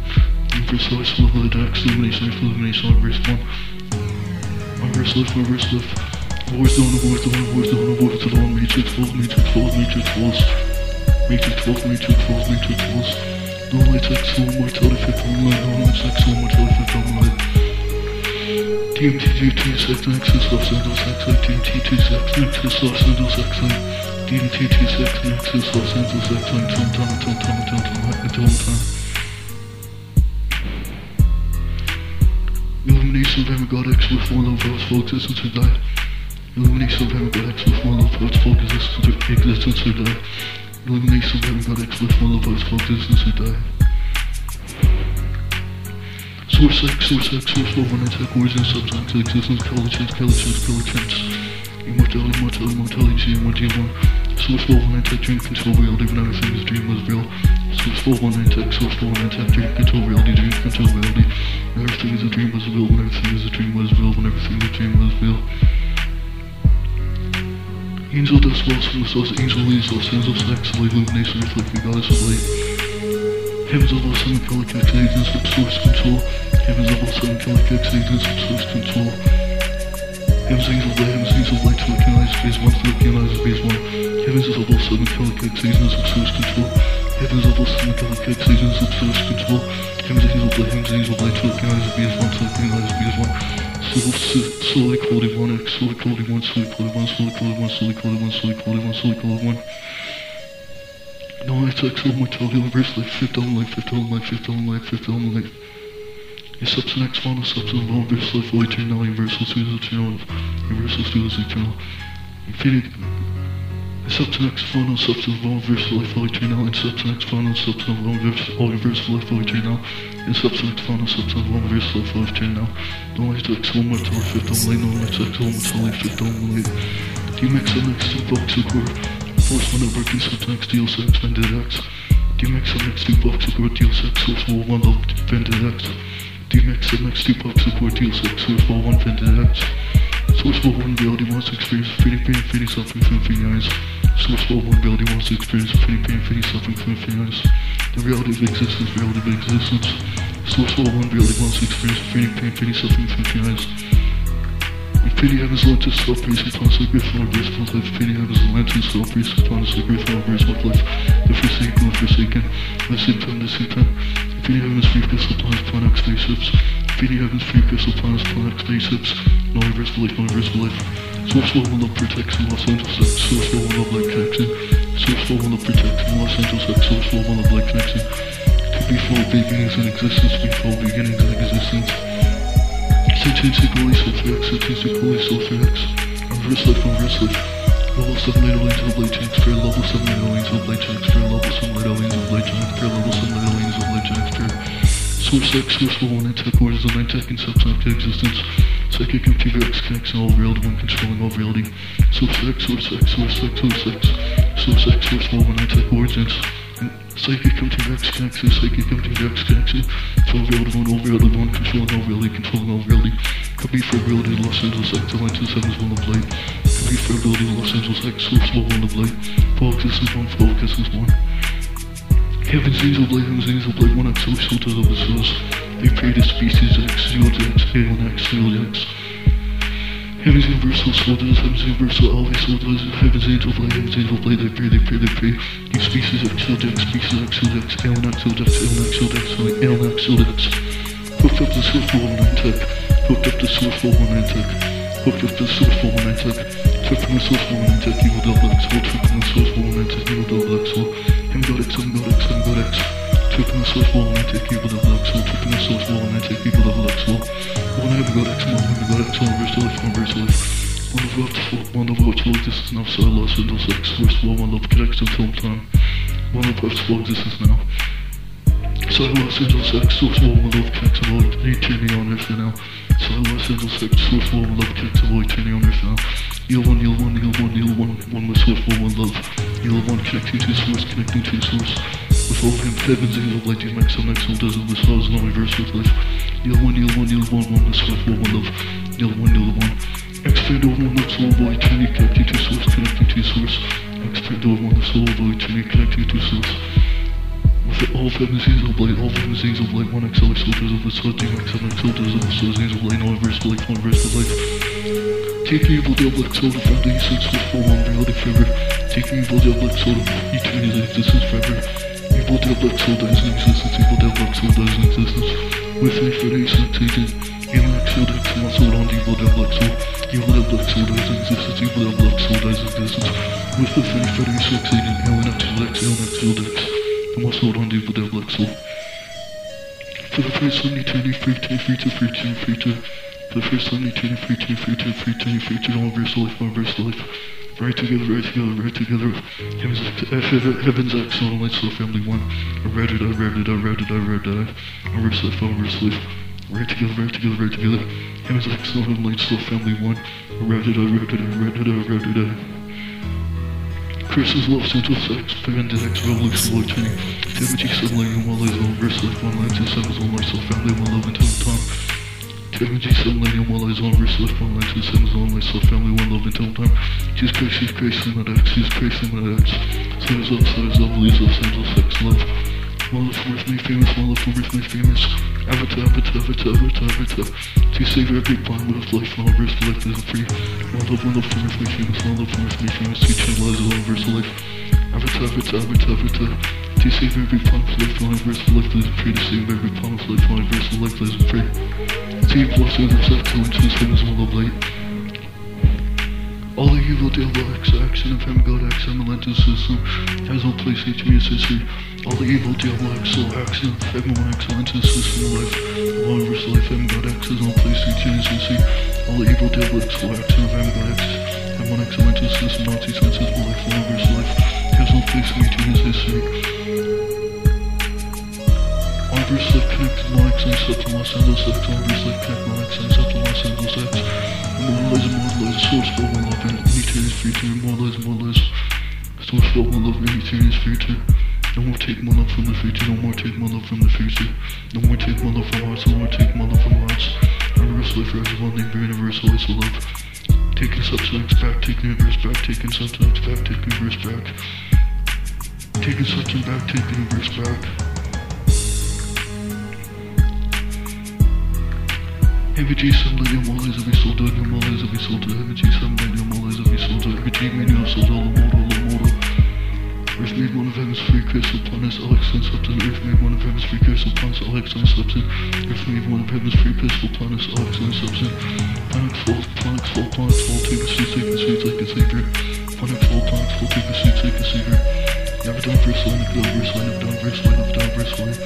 Universal isolate that X. Illumination, illumination, verse one. Reverse lift, reverse lift. Voice down, voice down, voice down, voice down. Matrix falls, matrix falls, matrix falls. Matrix falls, matrix falls, matrix falls. No light X, no mortality, fifth on light. No light X, no mortality, fifth on light. DMT 26 Nexus, Los Angeles X, DMT 26 Nexus, Los Angeles X, DMT 26 Nexus, Los Angeles X, until time, until time, until time, until time. Illumination of Heaven God X with one love, God's full existence or die. Illumination of Heaven God X with one love, God's full existence or, existence or die. Illumination of Heaven God X. Source X, Source X, Source Love, One Attack, Origin, Substance, Existence, Color Chance, Color Chance, Color Chance. Immortality, Immortality, Immortality, Immortality, Source Love, One Attack, Dream Control Reality, when everything is dream was real. Source Love, One Attack, Source Love, One Attack, Dream Control Reality, Dream Control Reality. Everything is a dream was real, when everything is a dream was real, when everything is a dream was real. Angel dust falls from the source, angel leaves, Los Angeles X, light illumination, reflecting goddess of light. Heavens of all seven Calic X agents with source control. Heavens of all seven Calic X agents with source control. Heavens angel light, heavens angel light to recognize phase one, to recognize phase one. Heavens of all seven Calic X agents with source control. Heavens of all seven Calic X agents with source control. Heavens angel light, heavens angel light to recognize phase one, to recognize phase one. Slowly quality 1x, slowly quality 1, slowly quality 1, slowly quality 1, slowly quality 1, slowly quality 1, slowly quality 1. No, it's like so much of universe life, fifth element life, fifth element life, fifth element life, fifth element life. Your substance X final substance of universe life, void eternal, universal students eternal, universal students eternal. Infinity. Substance X final substance of universe life, void eternal, and substance X final substance of universe, all universal life, void eternal, and substance X final substance of universe life, void eternal. No, it's like so much of fifth element life, no, it's like so much of fifth element life. Do you mix the next two box of Force one over two subtext deal sex vended X. You mix the next two box of deal sex source wall one love vended X? You mix the next two box of deal sex source wall one vended X? Source wall one reality wants to experience pain, infinity suffering from infinity eyes. Source wall one reality wants to experience pain, infinity suffering from infinity eyes. The reality of existence, reality of existence. Source wall one reality wants to experience pain, infinity suffering from infinity eyes. Infinity heavens lent to self praise upon us, grief on verse of life. Infinity heavens lent to self praise upon us, grief on verse of life. The forsaken, the forsaken, the same time, the same time. Infinity heavens free crystal planets, planet spaceships. Infinity heavens free crystal planets, planet spaceships. No reverse of life, no reverse of life. Source level love protection, Los Angeles X. Source level love light connection. Source level love protection, Los Angeles X. Source level love light connection. To be full beginnings in existence, before beginnings in existence. Statistic release of X, statistic release of X. Reverse life, reverse life. Level 7 later lanes of light transfer, level 7 later lanes of light transfer, level 7 later lanes of light transfer, level 7 later lanes of light transfer. Source X, source level 1 tech, orders of 9 tech and subsonic existence. Psychic computer X connection all reality, one controlling all reality. Source X, source X, source X, source level 1 tech origins. Psychic computer X connection, psychic computer X connection. To all reality, one, all reality, one, controlling all reality, controlling all reality. Be for reality, Los Angeles X, Atlantis, Heavens, one of light. Be for reality, Los Angeles X, source level, one of light. Focus is one, focus is one. Heaven's angel blade, heaven's one source, filter of the source. They created species X, to X, X. Heaven's universal soldiers, heaven's universal always soldiers, heaven's angel blade, heaven's angel blade, they pray, they pray, they pray. You species X, shield X, species X, shield X, alien X, shield X, alien X, shield X. Hooked up source for one tech, hooked up the source for one tech, hooked up source for one tech. Took from the source for one tech, evil double X, took from the source for one tech, evil double X, him got X, him got X, him got X. Took from the source for one tech, evil double X, took from the source for one tech, evil double X, one have got X, one have got X, one verse life, one verse life. One of us, one of us, well, this is now so Los Angeles X, first of all, one love connects until time. One of us, well, this is now. So Los Angeles X, source of all my love connects and void, eternity on earth now. So Los Angeles X, source of all my love connects and void, eternity on earth now. Yield one, yield one, yield one, yield one, one with source, one with love. Yield one, connecting to source, connecting to source. With all him, heavens, angel, light, you some excellent does of the stars, no reverse with life. Yield one, yield one, yield one, one with source, one with love. Yield one, yield one. Expand over one with soul, void, eternity, connecting to source, connecting to source. Expand over one with soul, void, eternity, connecting to source. With all heaven's angel blade, all heaven's angel blade, one XL soldiers of the sun, two XL soldiers of the sun's angel blade, no reverse life, one reverse life. Take evil double X soul from the with full one reality forever. Take me, evil double X soul eternity existence forever. Evil double X soul dies in existence, evil double X soul dies in existence. With me for the essence agent, evil X soul X my soul on evil double X soul. Evil double X soul dies in existence, evil double X soul dies in existence. With the Freddy Sex agent, alien X soul X, alien X X. My soul on evil double X soul. For the first time, eternity, free to, free to, free to, free to. For the first time, eternity, free to, free to, free to, free to, all verse life, all verse life. Right together, right together, right together. Heavens, heavens, all lights, soul, family one. I read it, I read it, I read it, I read it. All verse life, all verse life. Right together, right together, right together. Heavens, all lights, soul, family one. I read it, I read it, I read it, I read it. Chris's love central sex, Bandit X revolution light training. Timothy sunlight and while is on verse life, one line to seven is on myself, family, one love until the time. Timothy sunlight and while is on verse life, one line to seven is on myself, family, one love until time. Jesus Christ, Jesus Christ, limit X, Jesus Christ, limit X. Size up, size up, leaves up, central sex, love. For me famous, for me famous. Avatar, avatar, avatar, avatar, avatar. To save every bond with life, one verse life is free. One love, one love for me famous, one love for me famous. To channelize one verse life. Avatar, avatar, avatar, avatar. To save every bond with life, one verse life is free. To save every bond with life, one verse life is free. Endless excellence is heaven's will of light. All the evil diabolic action of heaven god and the mental system has no place in history. All the evil diabolic soul action of heaven one excellence system life. Universal life heaven god X has no place in. All the evil diabolic soul action of heaven god X and one excellence system Nazi senses life. Universal life has no place in history. Universe life connected Monix and up to Los Angeles X. Universe life connect Monix and up to Los Angeles X. Immortalize, immortalize, source for one love and future. Immortalize, immortalize, source for one love and future. No more take my love from the future, no more take my love from the future. No more take my love from hearts, no more take my love from hearts. Universal life forever one name, universal is love. Taking substance back, taking universe back, taking substance back, taking universe back. Taking substance back, taking universe back. Soldier. Heavy G, some lady, all eyes of a soldier. Heavy G, many of soldier, all mortal, all mortal. Earth made one of heaven's free crystal planets, Alex and substance. Earth made one of heaven's free crystal planets, Alex and substance. Earth made one of heaven's free crystal planets, Alex and substance. Planets fall, planets fall, planets fall, take a seat, take a seat, take a savior. Planets fall, planets fall, take a seat, take a savior. Never done verse line, never done verse line, never done verse line, never done verse line.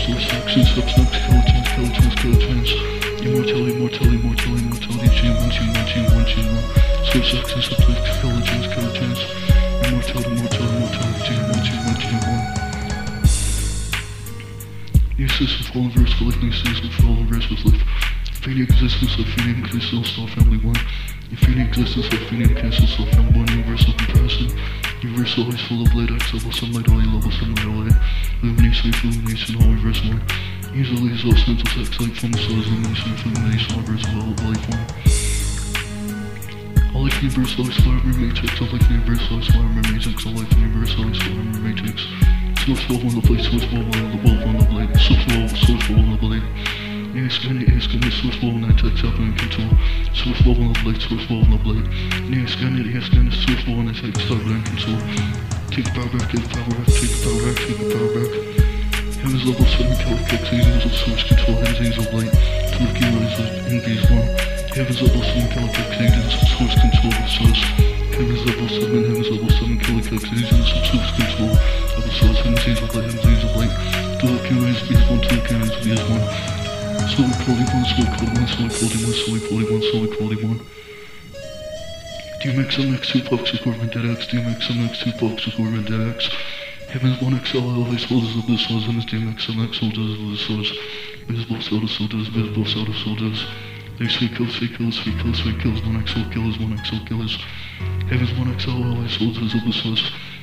Source action, substance, skeletons, skeletons, skeletons. Immortality, immortality, immortality, immortality, chain one, chain one, chain one, chain one. Source action, substance, skeletons, skeletons. Immortality, immortality, immortality, chain one, chain one, chain one. New system for all verse for life, new system for all verse with life. Fading existence of fading existence, star family one. Infinity existence of fading cancel, star family one, universal comparison. Universal always full of light, X level, sunlight, only level, sunlight, LA. Illumination, illumination, all reverse one. Easily sense of sex, light from the soul, illumination, illumination, all reverse, all life one. All life universal, always flower matrix, all life universal, always flower matrix, all life universal, always flower matrix. Source wall on the plate, source wall on the wall on the blade, source wall, source wall on the blade. Scan it, yeah, scan it, source wall, nine text up and control. Source wall on the blade, source wall on the blade. Scan it, yeah, scan it, source wall, nine text up and control. Take the power back, take the power back, take the power back, take the power back. Heaven's level 7 killer kicks, angels of source control, heaven's angels of light. Of kilos of envy's one. Heaven's level 7 killer kicks, angels of source control source. Heaven's level 7, heaven's level 7 killer kicks, angels of source control of the source. Heaven's angels of light, heaven's angels of light. Of kilos, BS 1, two of kilos, BS 1. Soul quality 1, soul quality 1, soul quality 1, soul quality 1, soul quality 1. DMX MX2 Fox Equipment Dead X, DMX MX2 Fox Equipment Dead X. Heaven's one XL always soldiers of the souls, and his DMX MX soldiers of the souls. Visible soda soldiers, visible soda soldiers. There's three kills, three kills, three kills, three kills, one XL killers, one XL killers. Heaven's one XL always soldiers of the souls.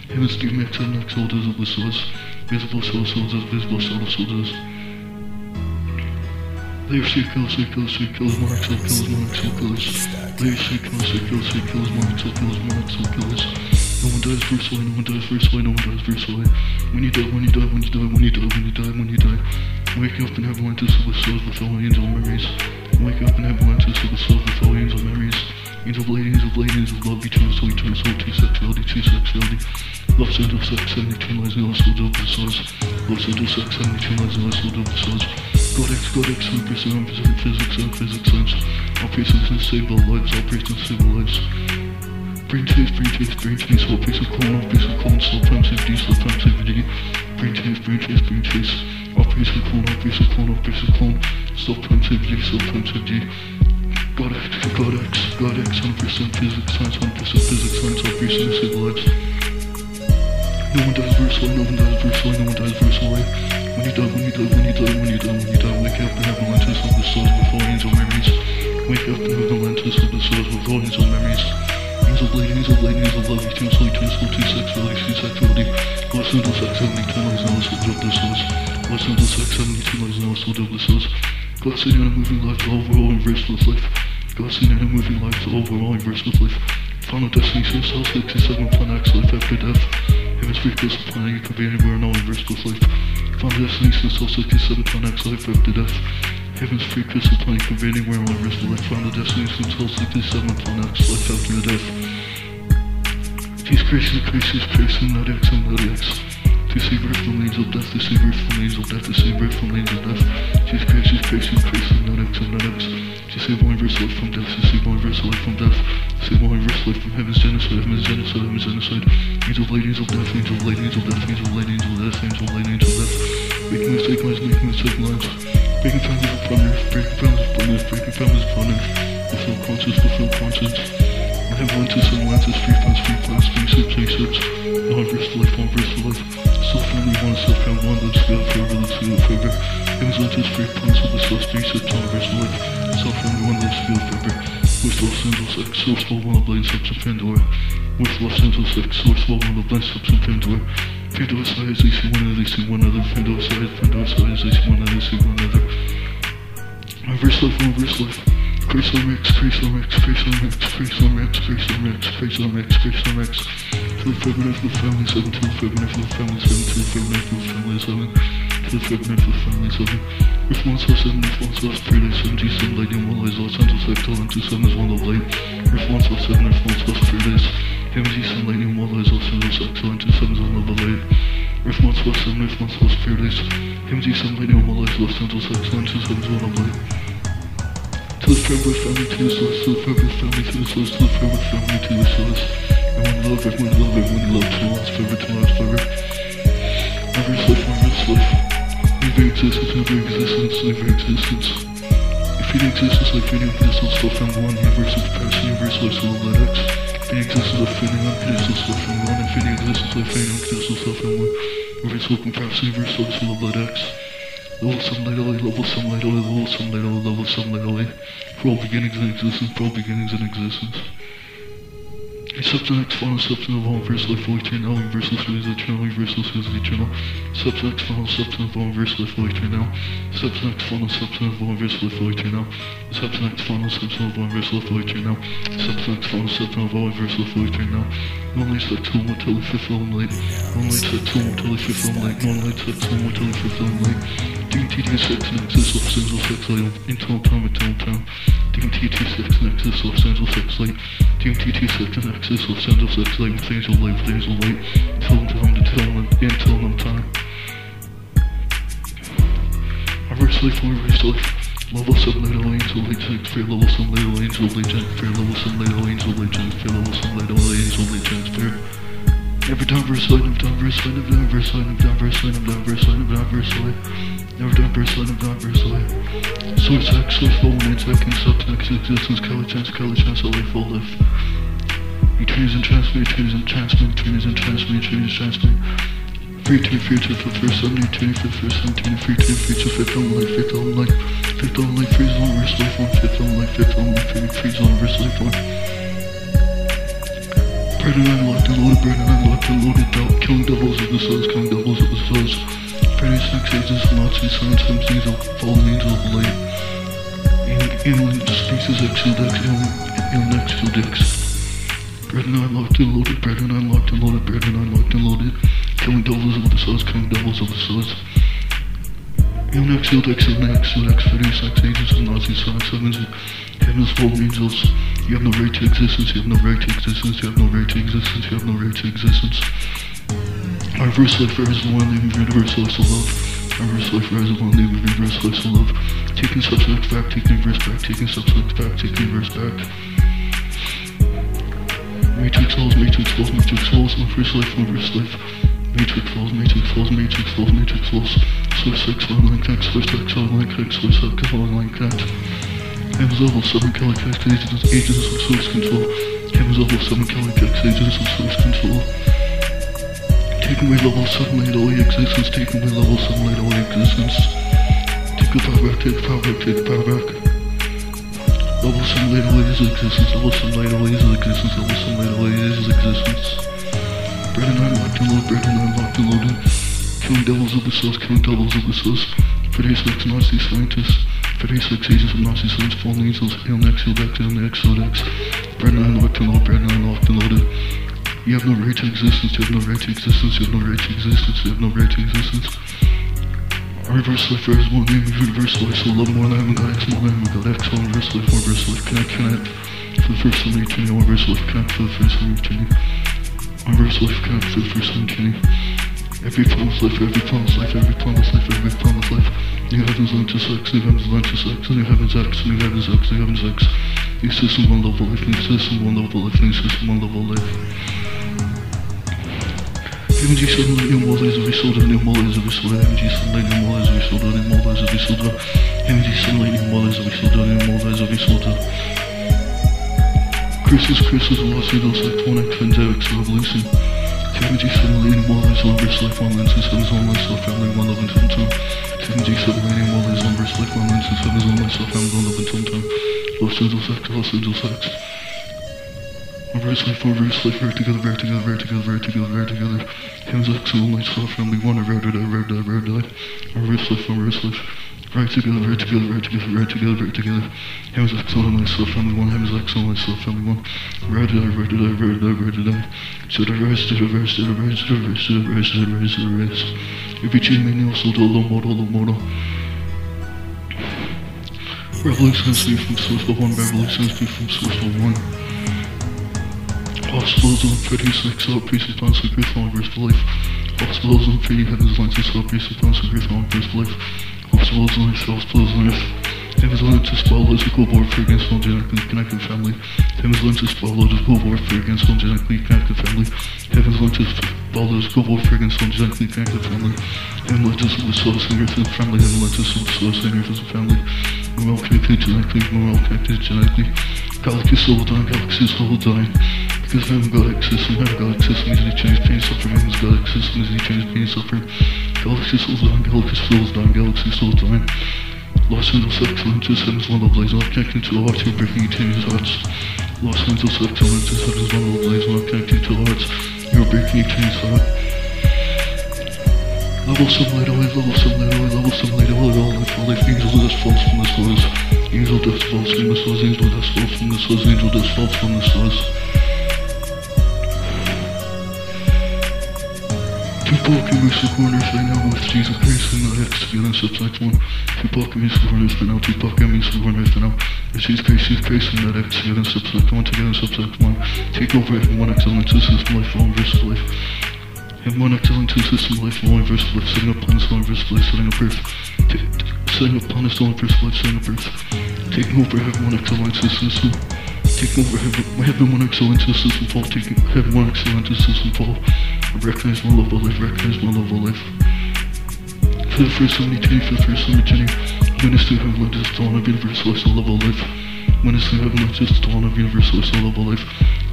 Heaven's DMX MX soldiers of the souls. Visible soda soldiers, visible soda soldiers. There's three kills, three kills, three kills, one XL kills, one XL killers. There's three kills, three kills, three kills, one XL kills, one XL killers. No one dies first way, no one dies first way, no one dies first way. When you die, when you die, when you die, when you die, when you die, when you die. Wake up and have Atlantis with souls with all angel memories. Wake up and have Atlantis with souls with all angel memories. Angel blade, angel blade, angel love, eternal soul, eternal soul, two sexuality, two sexuality. Love central sex, 72 lies, no soul, double the souls. Love central sex, 72 lies, no soul, double the souls. God X, God X, Super Seven, Physics, Physics, and Physics, Science. All priests and save all lives, all priests and save all lives. Brain chase, brain chase, brain chase, all priests of clone, all priests of clone, slow time save D, slow time save D. Brain chase, brain chase, brain chase. All priests of clone, all priests of clone, all priests of clone. Slow time save D, slow time save God X, God X, God X, 100% physics, science, 100% physics, science, and save lives. No one dies versely, no one dies versely, no one dies versely. When you die, when you die, when you die, when you die, when you die, wake up and have Atlantis of the souls with all angel memories. Wake up and have Atlantis of the souls with all angel memories. Angel blade, angel blade, angel love, eternal soul, eternal soul, two sexuality, two sexuality. Los Angeles X, 72 lies now, soul, double the souls. Los Angeles X, 72 lies now, soul, double the souls. Glass in a moving life, overall and with life. Glass in a moving life, overall and with life. Final destination, cell 67, plan X, life after death. Heaven's free crystal planet, you can be anywhere in all with life. Final destination, cell 67, plan X, life after death. Heaven's free crystal be anywhere in all universe with life. Final destination, cell 67, plan X, life after death. These creations, creations, creations, not X and not X. To see birth from angel of death, to see birth from angel of death, to see birth from angel of death. She's crazy, she's crazy, she's crazy, not X, not X. To save one verse life from death, to save one verse life from death. Save one verse life from heaven's genocide, heaven's genocide, heaven's genocide. Angel light, angel death, angel light, angel death, angel light, angel death, angel light, angel death. Making mistake lines, making mistake lines. Breaking families of plunder, breaking families of plunder, breaking families of plunder. Fulfill conscience, fulfill conscience. I have lenses and lenses, free plans, free plans, spaceships, spaceships. One verse life, one verse life. Self family, one self family, one lives together forever, lives together forever. Heaven's lenses, free plans with the source, spaceships, one verse life. Self family, one lives together forever. With Los Angeles X, source, full one of blade, subs, and Pandora. With Los Angeles X, source, full one of blade, subs, and Pandora. Pandora size, they see one another, they see one another. Pandora size, Pandora size, they see one another, they see one another. One verse life, one verse life. Grace Rex, Grace Rex, Grace Rex, Grace Rex, Grace Rex, Grace Rex, Grace Rex. To the feminine for the family seven, to the feminine for the family seven, to the feminine for the family seven, feminine for the family seven. With one source seven, with one source three days, seven G seven light, and X, all two one of G seven light, and light, Los Angeles X, all two is one of G seven light, and X, all two one of. To the forever family, to the source, to the forever family, to the source, to the forever family, to the source. Everyone love, everyone love, everyone love, to the last forever, to the last forever. Never life, never life. Never existence, never existence, never existence. Infinite existence, infinite existence, so from one universe of past universe, life, so let X. Infinite existence, infinite existence, so from one infinite existence, infinite existence, so from one. Universe, open past universe, life, so let X. Level some light away, level some light level some light away, level some light. For all beginnings in existence, for all beginnings in existence. Substance final substance all verse life fully eternal, universal is eternal, universal is eternal. Substance final substance all verse life fully eternal. Substance final substance all verse life fully eternal. Substance final substance all verse life fully eternal. Substance final substance all verse life fully eternal. One light set to mortality fulfilling light. One light set to mortality fulfilling light. One light set to mortality fulfilling light. DMT sex and excess of sensual sex light. Internal time, internal time. DMT sex and excess of sensual sex light. DMT sex and excess of sensual sex light. With angel light, with angel light. Tell them, tell them, until time. Reverse life, reverse life. Level 7 little angel legend, Fair level some little angel legend, Fair level some little angel legend, fear level 7 little angel legend, fear. Every time verse line, every time verse line, every time verse line, every time verse line, every time verse line, every time verse line, every time verse line, every time verse line. Source X, source phone, and second subtext existence, color, chance, color, chance, a life all life. Eternity and transfer, eternity and transfer, eternity and transfer, eternity and transfer. 18, 15, 15, 17, 15, 17, 15, 15, 15, online, 15, online, 15, online, freeze on, versus life on, 15, online, 15, online, freeze on, versus life on. Brandon and locked and loaded, Brandon and locked and loaded, doubt, killing devils of the sons, killing devils of the sons. Freddy Snacks, Agents, Nazi, Sons, Simpsons, Fallen Angels of Light. Alien Spaces, Exodex, Alien Exodex. Brandon and locked and loaded, Brandon and locked and loaded, Brandon and locked and loaded. Killing devils of the souls, killing devils of the souls. Alien exodex, alien exodex, Freddy's next ages of Nazi science, heavens, heavens, fallen angels. You have no right to existence, you have no right to existence, you have no right to existence, you have no right to existence. Our verse life is the one living universe life of love. Our verse life is the one living universe life of love. Taking substance back, taking verse back, taking substance back, taking verse back. Matrix falls, matrix falls, matrix falls, my first life, my first life. Matrix falls, matrix falls, matrix falls, matrix falls. Source X, one like X, source X, one like X, source X, one like X. Heaven's level 7 Calicax agents, agents of source control. Heaven's level 7 Calicax agents of source control. Taking away level 7 light away existence, taking away level 7 light away existence. Take the power back, take the power back, take the power back. Level 7 light away is existence, level 7 light away is existence, level 7 light away is existence. Bread and unlocked and loaded, bread and unlocked and loaded. Killing devils of the souls, killing devils of the souls. Freddy's X Nazi scientists. Freddy's X agents of Nazi science, fallen angels, Alien X, Alien X, Alien X, Alien X. Bread and unlocked and loaded, and unlocked and loaded. You have no right to existence, you have no right to existence, you have no right to existence, you have no right to existence. Our reverse life is one name, universe life, so love more than I haven't got X, more than I haven't got X, all reverse life, one reverse life, connect, connect. For the first time eternity, one reverse life, connect for the first time eternity. Reverse life, connect for eternity. Every promised life, every promised life, every promised life, every promised life. New heavens learn to sex, new heavens learn to sex, new heavens X, new heavens X, new heavens X. New system, one level life, new system, one level life, new system, one level life. MG sunlight, new layers of soda, new layers of soda, MG sunlight, new layers of soda, new layers of soda, MG sunlight, new layers of soda, new more layers of soda. Christmas, Christmas, Los Angeles, X, X, Revolution. MG sunlight, new more layers, numbers, like one lenses, seven zone, myself, family, one love, and some time. MG sunlight, new more layers, numbers, like one lenses, seven zone, myself, family, one love, and some time. Los Angeles, X, Los Angeles, X. Reverse life, reverse life, very together, very together, very together, very together, very together. Hymns X, all night, soft family, one, rare die, rare die, rare die. Reverse life, reverse life. Right together, right together, right together, right together, right together. Hymns X, all night, soft family, one, hymns X, all night, soft family, one. Rare die, rare die, rare die, rare die. Should I rise, did I rise, did I rise, did I rise, did I rise, did I rise, did I rise. If you change me, also, dolo, modo, dolo, modo. Revolutions be from source for one, revolutions be from source for one. Hospitals on 36 up, peace upon secret on verse life. Hospitals on 3 heavens lenses up, peace upon secret on verse life. Hospitals on earth, hospitals on earth. Heavens lenses follows a global warfare against one genetically connected family. Heavens lenses follows a global warfare against one genetically connected family. Heavens lenses follows global warfare against one genetically connected family. Lenses of the soul singer the family. Lenses of the soul singer for the family. We're all connected genetically, we're all connected genetically. Galaxy soul dying, galaxy soul dying. Because heaven got access, and heaven got access, and easily change pain, suffering, heaven's and easily change pain, suffering. Galaxy souls dying, galaxy souls dying, galaxy souls dying. Los Angeles excellences, heaven's one of blaze, I'm connecting to hearts, you're breaking each hearts. Los Angeles excellences, heaven's one of blaze, I'm connecting to hearts, you're breaking each heart. Level some light away, level some light away, level some light away, all life, all life, angel dust falls from the stars. Angel dust falls from the stars, angel dust falls from the stars, angel dust falls from the stars. Tupac and Mr. Corners right now with Jesus Christ and the X together subside one. Tupac and Mr. Corners right now, Tupac and Mr. Corners right now. It's Jesus Christ, Jesus Christ and that X together subside one, together subside one. Take over every one excellent system life, all verse life. Have one excellent system life, all verse life, setting up planets, all verse life, setting up earth. Setting up planets, all verse life, setting up earth. Taking over every one excellent system. Taking over heaven, heaven one excellent to the system fall, taking heaven one excellent system fall. I recognize my love of life, recognize my love of life. For the first time eternity, for the first time eternity, minister heaven, let us dawn of universal life, love of life. Minister heaven, let us dawn of universal life, love of life.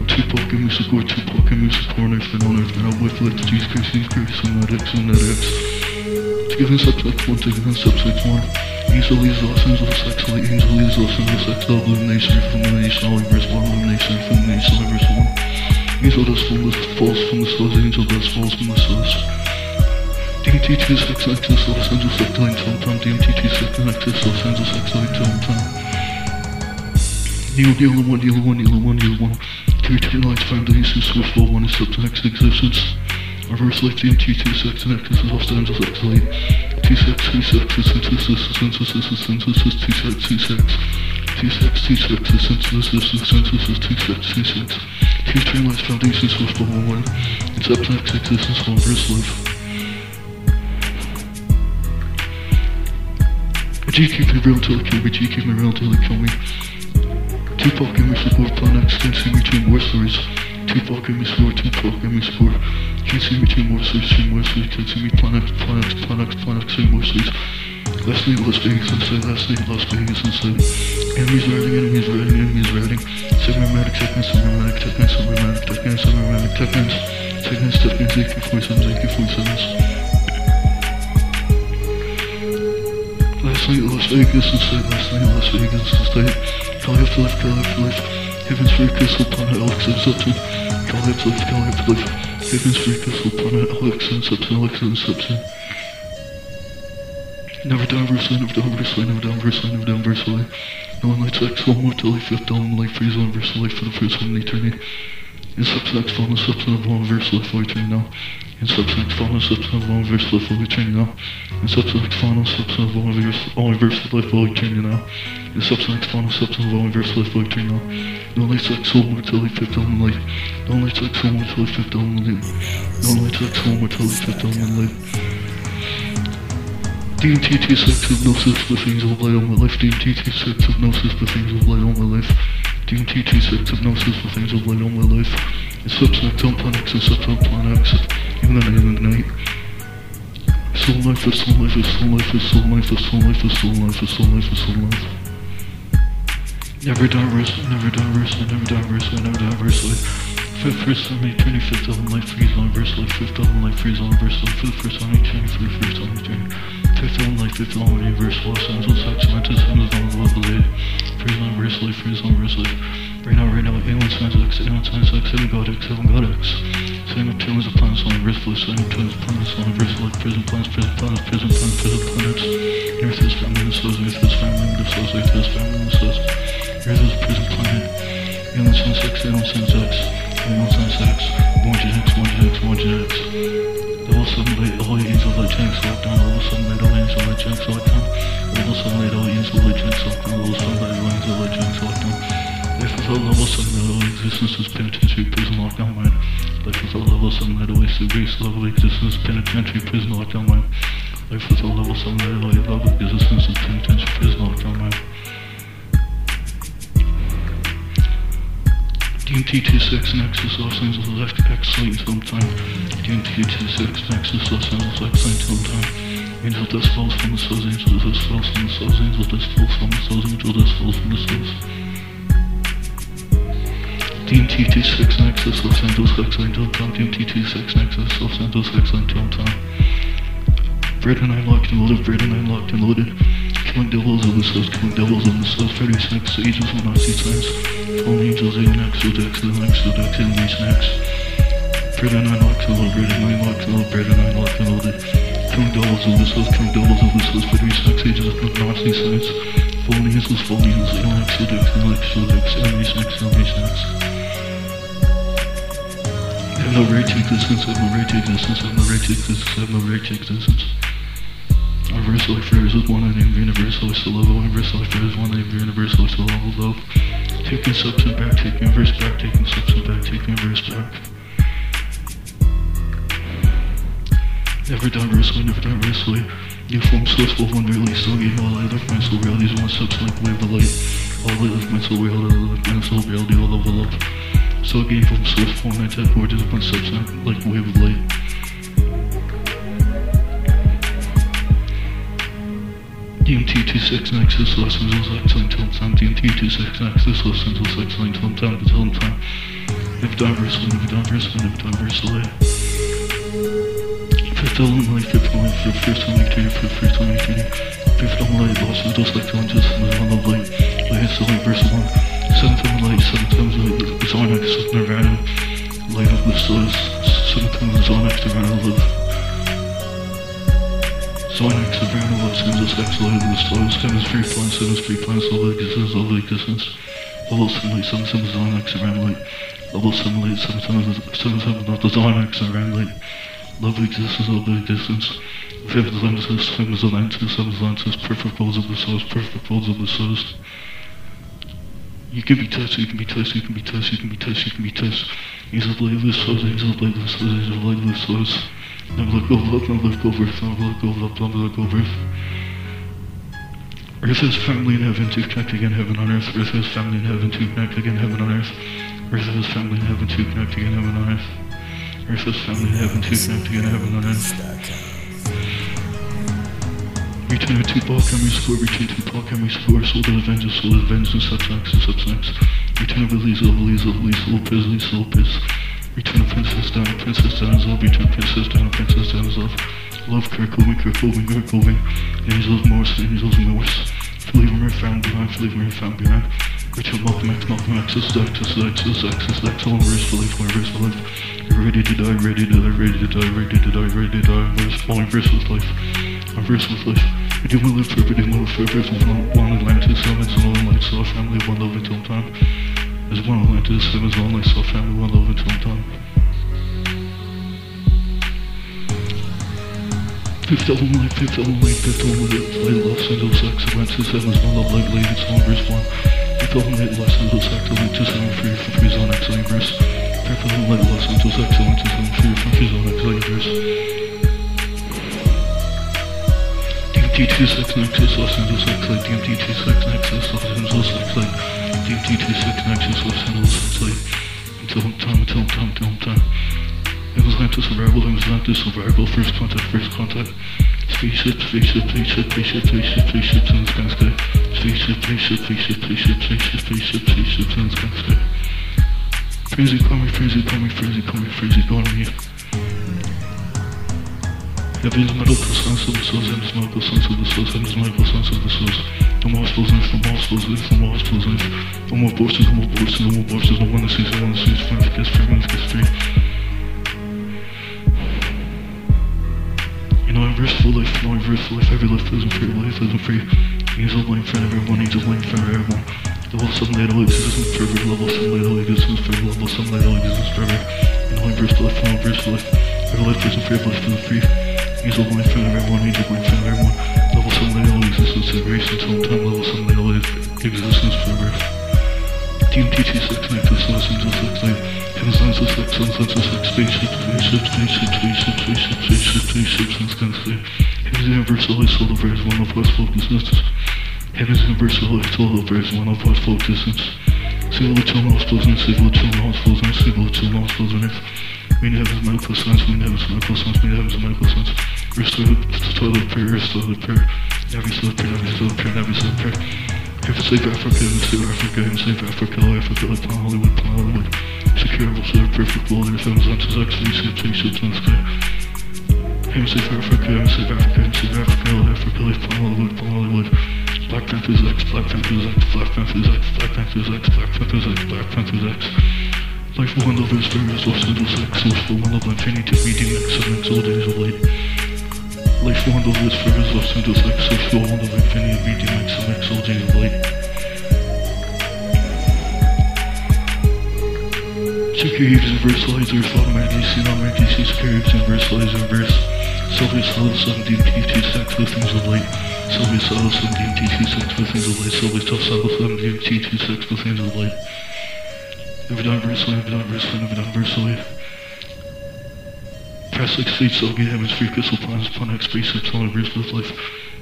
Tupac and music or Tupac and music on earth and on earth and out with life, Jesus Christ, Jesus Christ, and that X, and that X. Together subsex one, together subsex one. Angel leaves Los Angeles X, light angel leaves Los Angeles X, love illumination, illumination, all universe, one illumination, illumination, universe, one. Angel dust from the falls from the stars, angel dust falls from the stars. DMT 26 Nexus, Los Angeles X, light time time, DMT 26 Nexus, Los Angeles X, light time time. Neil, Neil, one, Neil, one, Neil, one, Neil, one. Two, two lights, foundation, source, flow, one is subtext existence. Reverse life, DMT 26 Nexus, Los Angeles X, light. T6, T6, synthesis, synthesis, synthesis, T6, T6. T6, T6, synthesis, synthesis, T6, T6. T3 lights, foundation, source, flow, one. It's subtext existence, one verse life. G keep me real till kill me, G keep me real till kill me. Tupac and me support, plan me two more stories. Tupac and me support, Tupac and me support. Can't see me two more stories, two more stories, can't see me plan X, plan X, plan X, plan X, two more stories. Last night Las Vegas inside, last night Las Vegas inside. Enemies riding, enemies riding, enemies riding. Cybermatic techniques, cybermatic techniques, cybermatic techniques, cybermatic techniques. Techniques, techniques, AK-47s, AK-47s. Last night Las Vegas last night Las Vegas inside. Call after life, call after life. Heaven's crystal planet, Alex and Subson. Call after life, life. Heaven's crystal planet, Alex Subson, Alex Subson. Never down verse line, never down verse line, never down verse line, never down verse line. No one lights X, one more till fifth down, life freeze on verse life for the first one in eternity. In subsex, final substance of one verse life for eternity now. In subsex, final substance of one verse life for eternity now. In subsex, final substance of one verse, only verse life for eternity now. In subsex, final of only verse life for eternity now. No light sex, soul mortality, fifth down life. No light sex, soul mortality, fifth down life. No light, sex, one more tele, fifth element light. DMT T6 hypnosis for things of light all my life. DMT T6 hypnosis for things of light all my life. DMT T6 hypnosis for things of light all my life. It's subsect on plan X, it's subsect on X. Even the night, even the night. Soul life is soul life is soul life is soul life is soul life is soul life is soul life is soul life. Never diverse, never diverse, never diverse, never diverse. Fifth first time eternity, fifth element life, freeze on verse life, fifth element life, freeze on verse life, for the first eternity, for the first time eternity. Fifth element life, fifth element universe, Los Angeles, Atlantis, Amazon, love, blade. Freeze on verse life, freeze on verse life. Right now, right now, A1 signs X, A1 signs X, 7 God X, 7 God X. Setting up terms of planets on verse bliss, setting up terms of planets on verse life, prison planets, prison planets, prison planets, prison planets. Earth is family, the source, Earth is family, the source, Earth is family. Earth is prison planet. A1 signs X, A1 signs X. Animals on sex, more genetics, more genetics, more genetics. Level 7 late, down. Level 7 late, all agents will let genetics lock down. Level 7 late, down. Level 7 late, all agents will let genetics lock down. Life level 7 late, all existence is penitentiary, prison lockdown mind. Life without level 7 late, always the grace, level existence, penitentiary, prison lockdown mind. Life level 7 late, all level existence is penitentiary, prison lockdown mind. DMT26 Nexus Los Angeles Left X late sometime. DMT26 Nexus Los Angeles X late sometime. Angel dust falls from the souls, angel dust falls from the souls, angel dust falls from the souls, angel dust falls from the souls. DMT26 Nexus Los Angeles X late sometime. DMT26 Nexus Los Angeles X late sometime. Bread and I locked and loaded, bread and I locked and loaded. Killing devils of the souls, killing devils of the souls, 36 ages of Nazi signs. Fallen angels in next, so dex, the next, so dex, in these next. Bread and I nine locks, hello, bread and I nine locks, hello, bread and nine locks, hello, the killing devils of the souls, killing devils of the souls, 36 ages of Nazi signs. Fallen angels, fallen angels, in next, so dex, in next, so dex, enemies next, enemies next. I have no right to existence, I have no right to existence, I have no right to existence, I have no right to existence. Universal life is one name, universal is the love, universal life there is one name, universal is the love of love. Taking substance back, taking verse back, taking substance back, taking verse back. Never diversely, never diversely. You form sourceful, one really still getting all light of mental realities, one substance like wave of light. All light of mental reality, all of mental reality, all of love. So gain from source form, I take words of one substance like wave of light. DMT26 Nexus lessons was excellent till time. DMT26 Nexus lessons was excellent till time till time. If diversely, if diversely, if diversely. Fifth element life, fifth element for first time activity, for the first time activity. Fifth element light, lost in those like just one of light. Is the light verse one. Seventh element light, seven times light, Zonex, Nirvana. Light of the stars, seven times Zonex, Nirvana, live. Sonic, Soprano, Los Angeles, Excellent, the slowest chemistry, plants, chemistry, plants, level existence, level existence. Level 7, light, 7, 7, Sonic, Soprano, light. Level 7, light, 7, 7, 7, 7, not the Sonic, Soprano, light. Level existence, level existence. Fifth lenses, fifth lenses, seventh lenses, perfect folds of the source, perfect folds of the source. You can be touched, you can be touched, you can be touched, you can be touched, you can be touched. Angels of angels of lightless source, angels of source. Never let go of love, never let go of earth, never let go of love, never let go of earth. Is family in heaven to connect again heaven on earth. Earth is family in heaven to connect again heaven on earth. Earth is family in heaven to connect again heaven on earth. Earth is family in heaven to connect again heaven on earth. Return to Tupac, Henry Score, return to Tupac, Henry Score, soul that avenges, soul that avenges, subsex, and subsex. Return of Elise, of Elise, of Elise, Lopez, Lopez. Return a princess down, princess down his love, return princess down, princess down his love. Love Cobain, Kurt Cobain. Angels Morse, angels Morse. Believe me, found behind, believe me, found behind. Return Malcolm X, Malcolm X, this X, this X, this X, this X, all verse for life. You're ready to die, ready to die, ready to die, ready to die, ready to die. Verse, one verse with life, one verse with life. We do live forever, do live forever. One, one Atlantis, elements, and all lights, all family, one love until time. There's one online to the same as one life, so family, one love until I'm done. Fifth element fifth element fifth element life, love, single, sex, I went advances, heavens, one love, like lady, it's long, verse one. Fifth element love, single, sex, element, just having free from free zone, exilling verse. Fifth element love, single, sex, element, just having free from free zone, exilling verse. DMT2 sex, nexus, love, single, sex, light, DMT2 sex, nexus, love, single, sex, light. Los Angeles X-Light, DMT26 Nexus, Los Angeles X-Light, until time, until time, until time. It was Atlantis survival, it was Atlantis survival, first contact, first contact. Spaceship, spaceship, spaceship, spaceship, spaceship, spaceships in the sky, sky. Spaceship, spaceship, spaceship, spaceship, spaceship, spaceship, spaceships in the sky, sky. Crazy, call me, crazy, call me, crazy, call me, crazy, call me. The source, and it's medical sense of the source. No more explosions, no more explosions, no more explosions. No more abortions, no more abortions, no more abortions, no one to see, one to see, friends gets free, friends gets free. You know, inverse full life, no inverse full life, every life isn't free, life isn't free. Angels blame for everyone, angels blame for everyone. Level 7 later existence forever, level 7 later existence forever, level 7 later existence forever. You know, inverse full life, no inverse full life. Every life isn't free, life isn't free. Angels blame for everyone, angels blame for everyone. Level 7 later existence in grace until time, level 7 later existence forever. DMT26 Nexus, Los Angeles X-Light. Heaven's Lenses X, Sun's Lenses X, spaceship, spaceship, spaceship, spaceship, spaceship, spaceship, spaceships, and sky, sky. Heaven's Universal Light Solar Verse, one of us focus. Heaven's Universal Light Solar Verse, one of us focus distance. Single to lost closing, single to lost closing, single to lost closing. Mean heaven's medical sense, mean heaven's medical sense, mean heaven's medical sense. Restore the toilet prayer, restore the prayer. Never sleep prayer, never sleep prayer, never sleep prayer. Heaven save Africa, heaven save Africa, heaven save Africa, Africa, like Plan Hollywood, Plan Hollywood. Secure, serve perfect world, and heaven's X, spaceships, spaceships in the sky. Heaven save Africa, heaven save Africa, heaven save Africa, Africa, like Plan Hollywood, Plan Hollywood. Black Panthers X, Black Panthers X, Black Panthers X, Black Panthers X, Black Panthers X, Black Panthers X. Life for one love is various, Los Angeles X, Source for one love, infinity, meeting X, all days of light. Life for one love is various, Los Angeles X, Source for one love, infinity, meeting X, all days of light. Securities universalize Earth automatically non emergency securities universalize reverse. Sylvia Solid 17 T26 with things of light. Sylvia Solid 17 T26 with things of light. Sylvia Tough Solid 17 T26 with things of light. Never done versely, never done versely, never done versely. Past like speed, so get hemisphere, crystal plans, planet, spaceships, on reverse with life.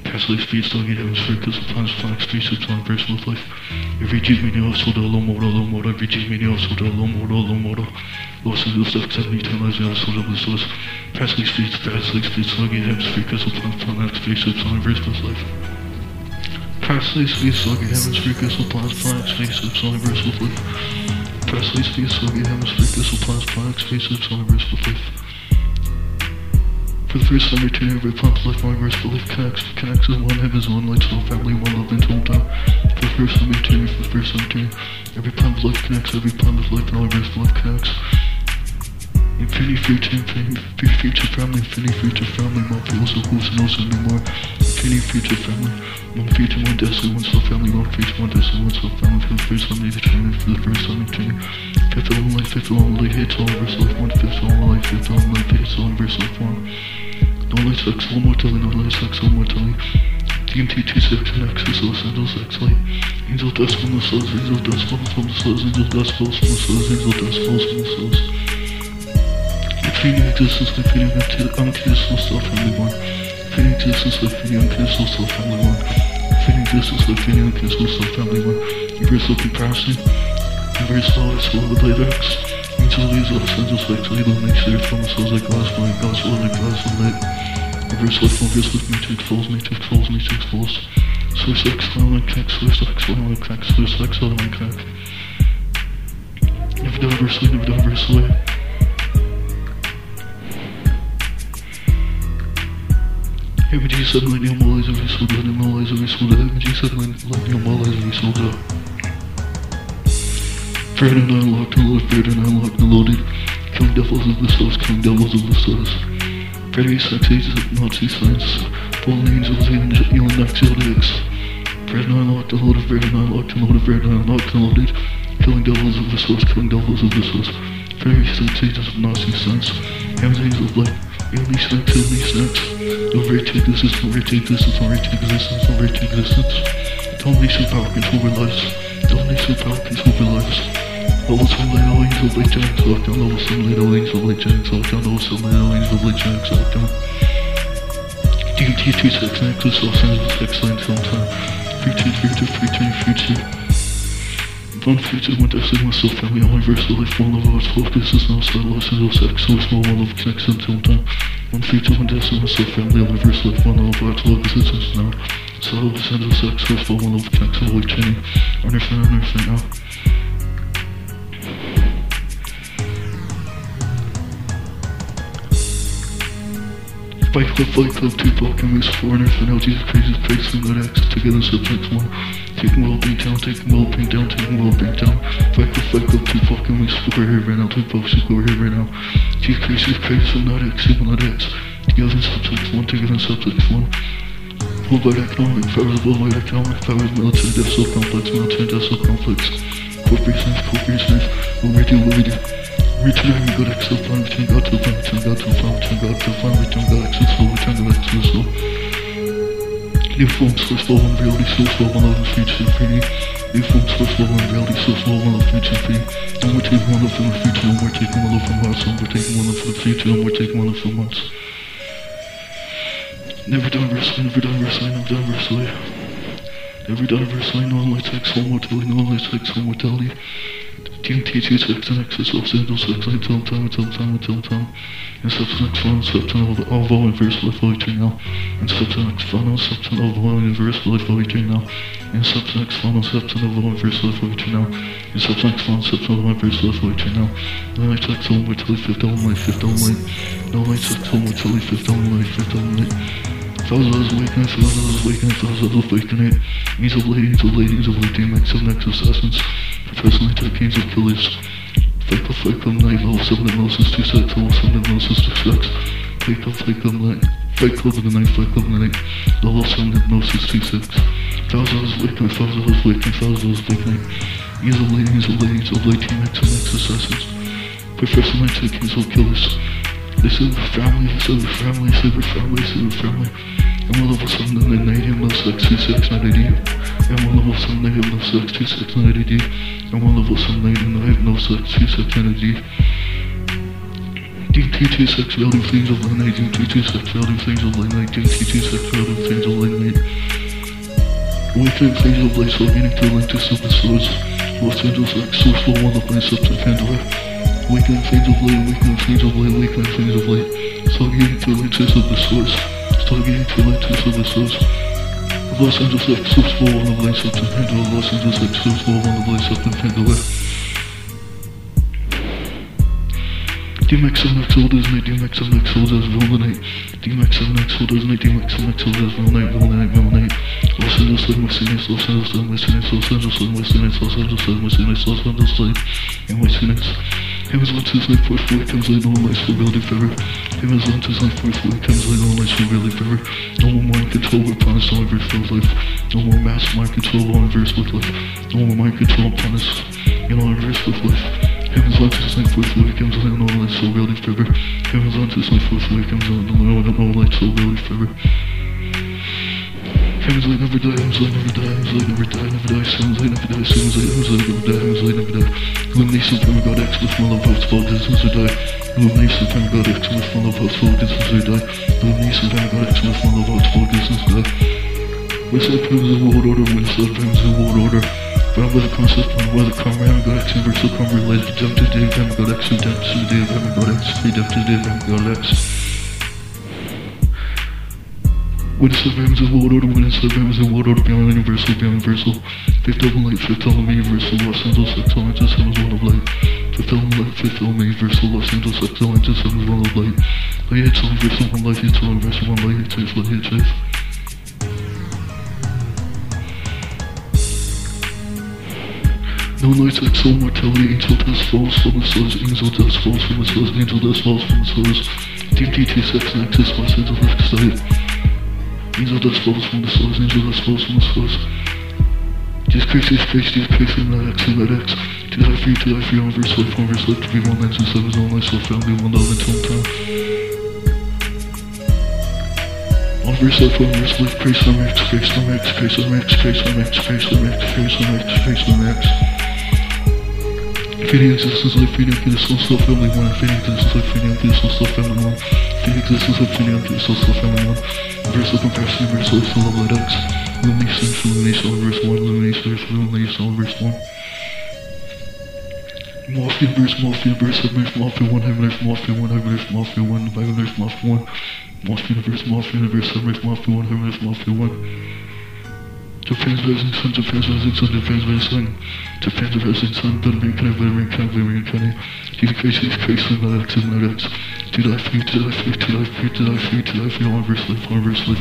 Like speed, so get hemisphere, crystal plans, planet, spaceships, on reverse with life. Every G media, so the low motor, low motor, every G media, so the low motor, low motor. Los Angeles X, 70 times, yeah, so double source. Past like speed, like speed, so get hemisphere, crystal plans, planet, spaceships, on reverse with life. Past like speed, so get hemisphere, crystal plans, planet, spaceships, on reverse with life. Presley Space Soviet Hemisphere Missile Plans Planet Spaceships on reverse belief. For the first time, returning every plant life on reverse belief connects connects as one heavens, one light, soul, family, one love, and hometown. For the first time, returning for the first time, returning every of life connects, every plant of life and all reverse belief connects. Infinity future, infinity future family, infinity future family, one for also who's also no more. Infinity future family, one future, one destiny, one soul family, one future, one destiny, one soul family for the first time, they determined for the first time, returning. Fifth element life, fifth element life, hits all reverse life, one fifth element life, fifth element life, hits all reverse life, one. No life one more telling, no life one more telling. DMT 26 Nexus, Los Angeles X Light. Angel dust from the souls, angel dust falls from the souls, angel dust falls from the souls, angel dust falls from the souls. Infinity existence, infinity unconditional family one. Infinity existence, infinity unconditional self family one. Infinity existence, infinity unconditional self family one. Universal comparison. Universal is full of light X. Angel leaves Los Angeles X Light illuminates earth from the souls like glass light, glass light, glass light. Reverse life, life, matrix falls, matrix falls, matrix falls. Source X, element connect, source X, element connect, source X. Never done reverse light, never done reverse light. MG said millennial mollies every sold out, mollies every sold out, MG said millennial mollies every sold out. Fred and loaded, Fred and I locked and loaded. Killing devils of the source, killing devils of the source. Freddy sex agents, Nazi signs, fallen angels, Elon X, Fred and I locked and loaded, Fred and I locked and loaded, Fred and I locked and loaded. Killing devils of the source, killing devils of the source. Freddy sex agents of Nazi Heaven's angels of light. Only sex, only sex. Don't retake existence, don't retake existence, don't retake existence, don't retake existence. Domination power control our lives. Domination power control our lives. Level 7 little angel like Jags locked down. Level 7 little angel like Jags locked down. Level 7 little angel like Jags locked down. DMT 2 sex nexus, Los Angeles, excellent film time. Future, future, future, future. One destiny, one self family, all universal life, one love, arts, focus, is now set, Los Angeles, sex, so small, one love, excellent film One one destiny, one self family, all universal life, one love, arts, focus, is now. So Los Angeles, sex, so small, one love, excellent, life, chaining. Understand, understand now. Fight Club, Fight Club, and Moose, foreigners, and LG's crazy, crazy, good X, together, subjects one. Taking well beat down, taking well beat down, taking well beat down. Fight Club, Fight Club, and Moose, over here right now, super over here right now chief creases, practice of nardex, similarics, together in subtext, one together in subtext, one. Full by economic, Pharaoh's full by economic, Pharaoh's military death so complex, military death so complex. Corporations, corporations, what we do, what we do. Return, we got access, plan, return, God to the plan, God to the plan, God to the plan, return, we access, flow, return, God access, flow. New forms, source, flow, and reality, source, flow, and other features, 3D. Equal swift lower in reality, swift lower in the future speed. And we're taking one up from the future, and we're taking one up from us, and we're taking one up from the future, and we're taking one up from us. Never done wrestling, never done wrestling, never done wrestling. Never done wrestling, no light sex, homotility, no light sex, mortality. 2 sex and excess of single sex until time, until time, until time. And substance fun, substance of all universe life void now. And substance fun, substance of all universe life void now. And substance fun, substance of all universe life void now. And substance fun, substance of all universe life void now. No night sex home mortality, fifth only, fifth only. No night sex home mortality, fifth only, fifth only. Thousands of awakening, thousands of awakening, thousands of awakening. Angels of lady, angels of lady, angels of of next assassins. Professionally tech kings of killers. Fake up, fake up, night, level 7 hypnosis, 2 sex, level 7 hypnosis, 2 sex. Fake up, fake up, night. Fake up in the night, fake up in the night. Level 7 hypnosis, 2 sex. Thousands of awakening, thousands of awakening, thousands of awakening. Angels of lady, angels of lady, angels of lady, max of next assassins. Professionally tech kings of killers. This is a family, this is a family, this is a family, this is a family. I'm a level 7 in the night, I'm level 6, 2 6, 9 AD. I'm a level 7 night, I'm level 6, 2 6, 9 AD. I'm a level 7 night, and I have no 6, 2 6, 9 AD. DT 2 6, building things of light night, DT 2 6, building things of light night, DT 2 6, building things of light night. Awakening things of light, so getting to Atlantis of the source. Los Angeles, like, source for one of my subs and Pandora. Things of light, awakening things of light, awakening things of the source. Stargating to Atlantis of the source. Los Angeles X, source for one of my subs and Pandora. Los Angeles X, source for one of my subs and Pandora. DMX 7X holders night, DMX 7X holders villain night. DMX 7X holders night, DMX 7X holders villain night, villain night, villain night. Los Angeles, West Indies, Los Angeles, West Indies, Los Angeles, West Indies, Los Angeles, West Indies, Los Angeles, and West Indies. Heaven's lenses like fourth floor comes like no lights for reality forever. Heaven's lenses like fourth floor comes like no lights for reality forever. No more mind control upon us, no universe with life. No more mass mind control, all universe with life. No more mind control upon us, in all universe with life. Heaven's lenses like fourth floor comes like no lights for reality forever. Heaven's lenses like fourth floor comes no no lights for reality forever. Heaven's light never die, heaven's light never die, heaven's light never die, never die, heaven's light never die, heaven's light, heaven's light oh, never die, heaven's light never die. Illumination from God X with my love votes fall distance or die. Illumination from oh, God X with my love votes fall distance or die. Illumination from oh, God X with my love votes fall distance or die. We're set primes in world order, we're set primes in world order. Bound by the concept, bound by the karma, having God X, universal related to depth to Dave, having God X, depth to Dave, having God X, depth to Dave, having God X. Witness the realms of world order, witness the realms of world order, beyond universal, beyond universal. Fifth element light, fifth element universal, Los Angeles, X Atlantis, heaven's one of light. Fifth element light, fifth element universal, oh. Los Angeles, X Atlantis, heaven's one of light. Light hits universal, one light hits universal, one light hits light hits safe. No lights like soul mortality, angel dust falls from the stars, angel dust falls from the stars, angel dust falls from the stars. DMT 26 Nexus, Los Angeles, X Angel dust falls from the stars, angel dust falls from the stars. Jesus Christ, Jesus Christ, Jesus Christ, and that X, that X. Die for you, to die for you, universe, life, universe, life, to be one lens and seven, life, soul, family, one love, until time. Universe, life, universe, life, Christ, on X, Christ, on X, Christ, on X, Christ, on X, Christ, on X, Christ, on X, Christ, on X. Fading existence, life, fading existence, soul, family, one, fading existence, life, fading existence, soul, family, one. The existence of any object, social family one. Universal comparison, universal life, love light X. Illumination, universe one, illumination, illumination, universe one. Morpheus verse, Morpheus verse, Earth, Morpheus 1, Heaven Earth, Morpheus 1, Heaven Earth, Morpheus 1, Heaven Earth, Morpheus 1. Morpheus Universe, Morpheus Universe, Earth, Morpheus 1, Heaven Earth, Morpheus 1. Japan's rising sun, Japan's rising sun, Japan's rising sun. Japan's rising sun, blood reincarnate, blood reincarnate, blood reincarnate. Jesus Christ, Jesus Christ, my X, my X. To die free, to die free, to die free, to die free, to die free, all verse life, all verse life.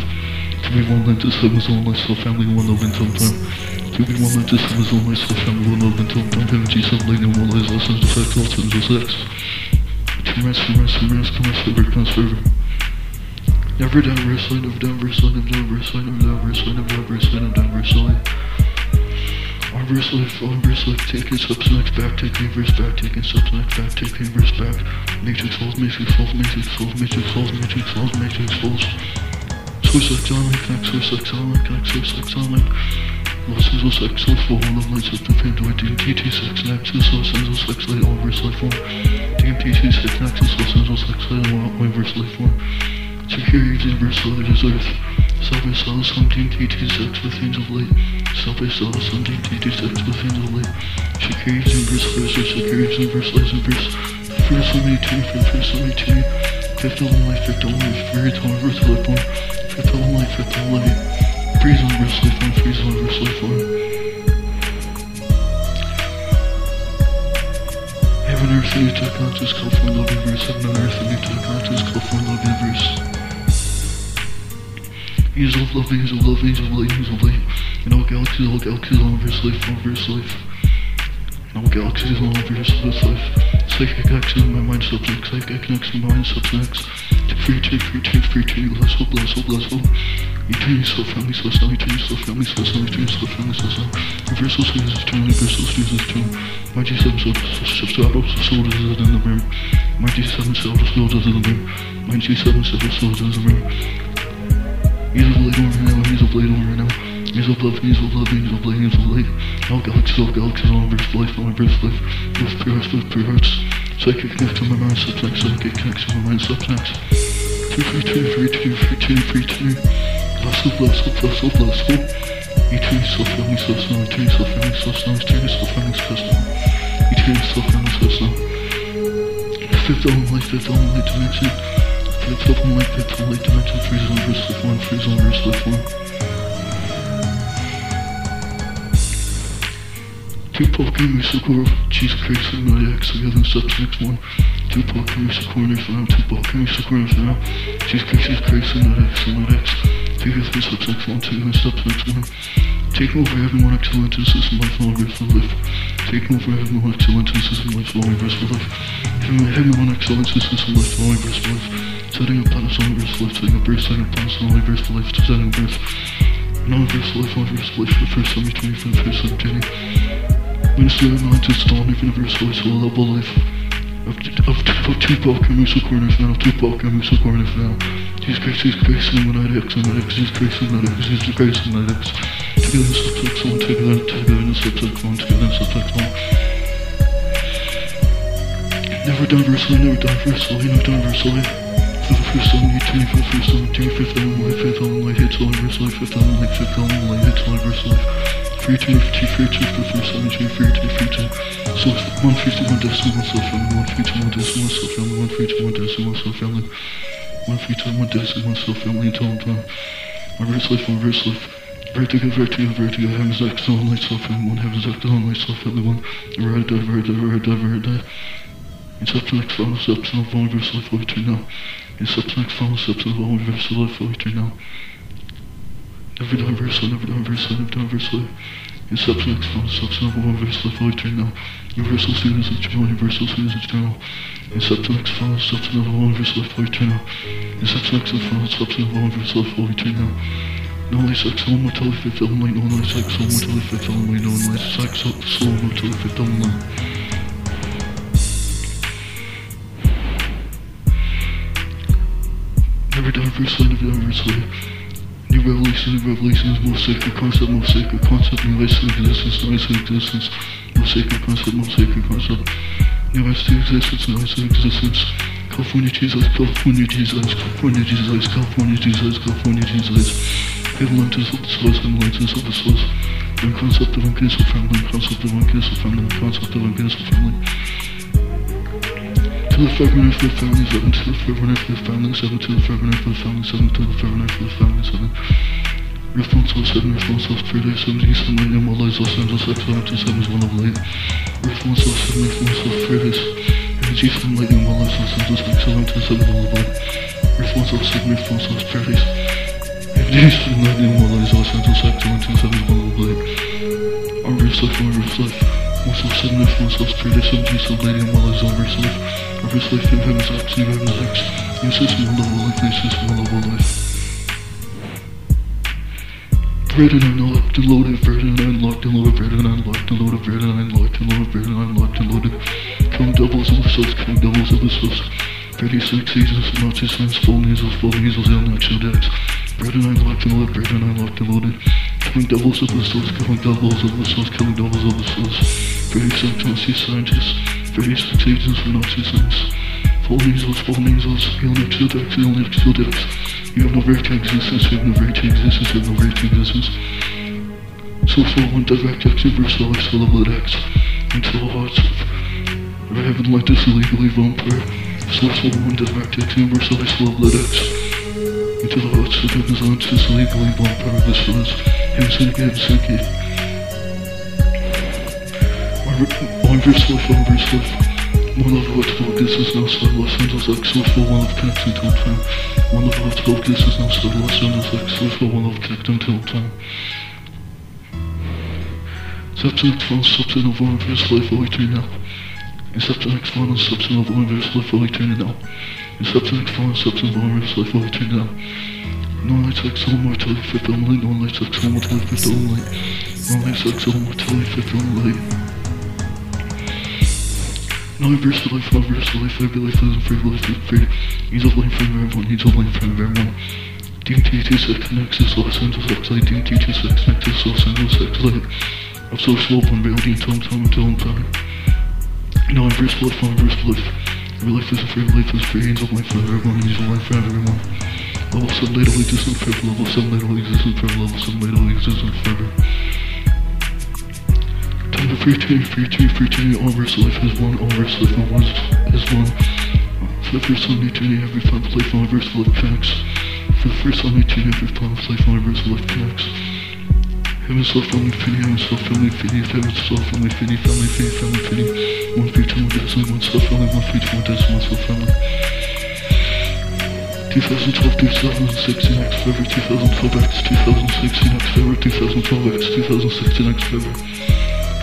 To be one life, this heaven's own life, soul, family, one love until time. To be one life, this heaven's own life, soul, family, one love until time. Heaven, Jesus, light, no more lies, sins, effects, all sins, all sex. To rest, to rest, to rest, come rest, forever, comes forever. Never done verse line, never done verse line, never done verse line, never done verse line, never line, never line. Life, on verse life, taking next back, taking verse back, taking next back, taking verse back. Matrix falls, matrix falls, matrix falls, matrix falls, matrix falls, matrix falls. Source connect, source connect, source X online. Los Angeles X, source for one of lights up to Pandora, DMT T6, Nexus, Los Angeles X, light, all verse life form. DMT T6, Nexus, Los Angeles X, light, all verse life form. Securities universal, it is earth. Self-based solid, something T26 with things of light. Self-based solid, something T26 with things of light. Securities universal, it is securities universal, is inverse. First only two, first only two. Fifth element life, fifth element life, very tall, reverse life one. Fifth element life, fifth element life. Freeze on reverse life one, freeze on reverse life one. Heaven, earth, and new technologies, call for love universe. Heaven earth, and new technologies, call for love universe. Angels of love, angels of love, angels of light, angels of light. In all galaxies, all galaxies, all verse life, all verse life. In all galaxies, all verse verse life. Psychic action in my mind subject, psychic connection in my mind subjects. To free, to free, to free, to bless, hope, bless, hope, bless, hope. Eternity, soul, family, soul, soul, eternity, soul, family, soul, soul, eternity, soul, family, soul, soul. Universal status is eternal, universal status is eternal. My G7 soul, soul, soul, soul, is in the mirror. My G7 soul, soul, is in the mirror. My G7 soul, soul, is in the mirror. He's a blade over now, he's a blade over now. He's a love, he's a love, he's a blade, he's a blade. All galaxies, all galaxies, all verse life, all verse life. With pure hearts, with pure hearts. Psychic connection, my mind subtext, psychic connection, my mind subtext. Two, three, two, three, two, three, two, three, two. Last of last of last of last of. Eternity, soul, family, soul, snow, eternity, soul, family, soul, snow, eternity, soul, family, soul, snow. Eternity, soul, family, soul, snow. Fifth element light, fifth element light dimension. Fifth element light, fifth element light dimension. Freeze on verse life one, freeze on verse life one. Tupac and Musical Jesus Christ and my ex together in substance one. Tupac and Musical corner now. Tupac and corner now. Jesus Christ, Jesus Christ and my ex and my ex. Together in substance one, together in substance one. Taking over everyone excellent in system life, all verse for life. Taking over everyone excellent in system life, all verse for life. Everyone excellent in system life, all verse for life. Setting up planets, all verse for life. Setting up birth, setting up planets, all verse for life. Setting up birth. Non verse for life, all verse for life. For the first time, eternity, for the first time, eternity. Minister of Mind to Stone, Universal Life, Soul Level Life. Tupac and Musa Corners now, Tupac and Musa Corners now. Jesus Christ, Jesus Christ, and when I X, and when X, Jesus Christ, and when X, Jesus Christ, and when X. Together in subtext one, together, together in subtext one, together in subtext one. Never done versely, never done versely, never done versely. For the first time, eternity, for the first time, eternity, fifth element life, fifth element life, hits all verse life, fifth element life, fifth element life, hits all verse life. Free to, free free to, for the first time, eternity, free to, free to. So, one free to, one decimal, one self family, one free to, one decimal, one self family, one free to, one decimal, one self family. One free to, one decimal, one self family, until I'm verse life, verse life. Vertigo, vertigo, vertigo, heaven's X, on light, self one heaven's X, on light, self one. What we now. Never done verse life, never done verse never done verse life. It's up to next final of all verse life, we now. Universal students eternal, universal students eternal. To next final of all verse life. It's up to next final of all verse life, we now. No life sex, soul mortality, fifth element, no life sex, soul mortality, fifth element, no life sex, soul mortality, fifth element. Never done line, never done line. New revelation, new revelations, most sacred concept, most sacred concept, new life existence, new life existence, most sacred concept, most sacred concept. New life existence, new life existence. California Jesus, California Jesus, California Jesus, California Jesus, California Jesus. Heaven lenses of the source, heaven lenses of the source. The concept of uncanceled family, concept of uncanceled family, concept of uncanceled family. The fervent for the family, seven the fervent for the family, seven the fervent for the family, seven the fervent for the family, seven. Response of seven, response of three days, seventeen, seven, nine, more lies, Los Angeles, X, seven to seven one of late. Response of seven, response of three days. Energy from lightning, more lies, Los Angeles, X, seven to seven one of late. Response of seven, response of three days. Energy from lightning, more lies, Los Angeles, X, seven to seven one of late. On reverse life, on reverse life. Most of seven, response of three days, seventeen, seven, lightning, more lies, on reverse life. Reverse life, new heavens, X, new heavens, X. New system, one level life, new system, one level life. Bread and unlocked and loaded, bread and unlocked and loaded, bread and unlocked and loaded, bread and unlocked and loaded, bread and unlocked and loaded. Count doubles of the sauce, count doubles of the. Pretty six seasons, Nazi signs, full measles, full measles, ill natural decks. Bread and unlocked and loaded, bread and unlocked and loaded. Counting doubles of the sauce, counting doubles of the sauce, counting doubles of the. Pretty six Nazi scientists, six agents for Nazi. Full measles, full measles, natural decks. You have no right to existence, you have no right to existence, you have no right to existence. So for one direct X universal X X into the hearts of heaven like this illegally vampire. So for one direct X universal X X into the hearts of like this illegally vampire. This was Helsinki, Helsinki. On verse life, on verse life. One of called this is now Star Los Angeles source for one of connect until time. One of called this is now Star Los Angeles source for one of connect until time. X one, substance of one verse life all now. And substance X one, substance of one verse life all eternity substance one, substance of one verse life all eternity now. No lights X soul mortality fifth only, no lights X soul mortality fifth only. No lights X soul mortality fifth only. No verse for life, no verse for life, every life in free, life is free. He's a blame from everyone, he's a blame from everyone. DMT26 Nexus Los Angeles Light, DMT26 Nexus Los Angeles Light. I'm so slow I'm time until I'm time. No, I'm verse life, no verse life. Every life is a free, life is free, he's a blame for everyone, he's a blame for everyone. Level 7 later existence forever, level 7 later existence forever, level 7 later existence forever. Time to free trade, free trade, free trade. All verse life is one, all verse life is one. Is one. For the first time, eternity, every time life, all verse life connects. For the first time, eternity, every time life, all verse life connects. Heaven so family fitty, heaven slow family fitty, heaven slow family fitty, family fitty, family fitty. One fifty, one thousand, one slow family, one fifty, one thousand, one slow family. 2012, 2016, X Fever, 2012, X, 2016, X Fever, 2012, X, 2016, X Fever.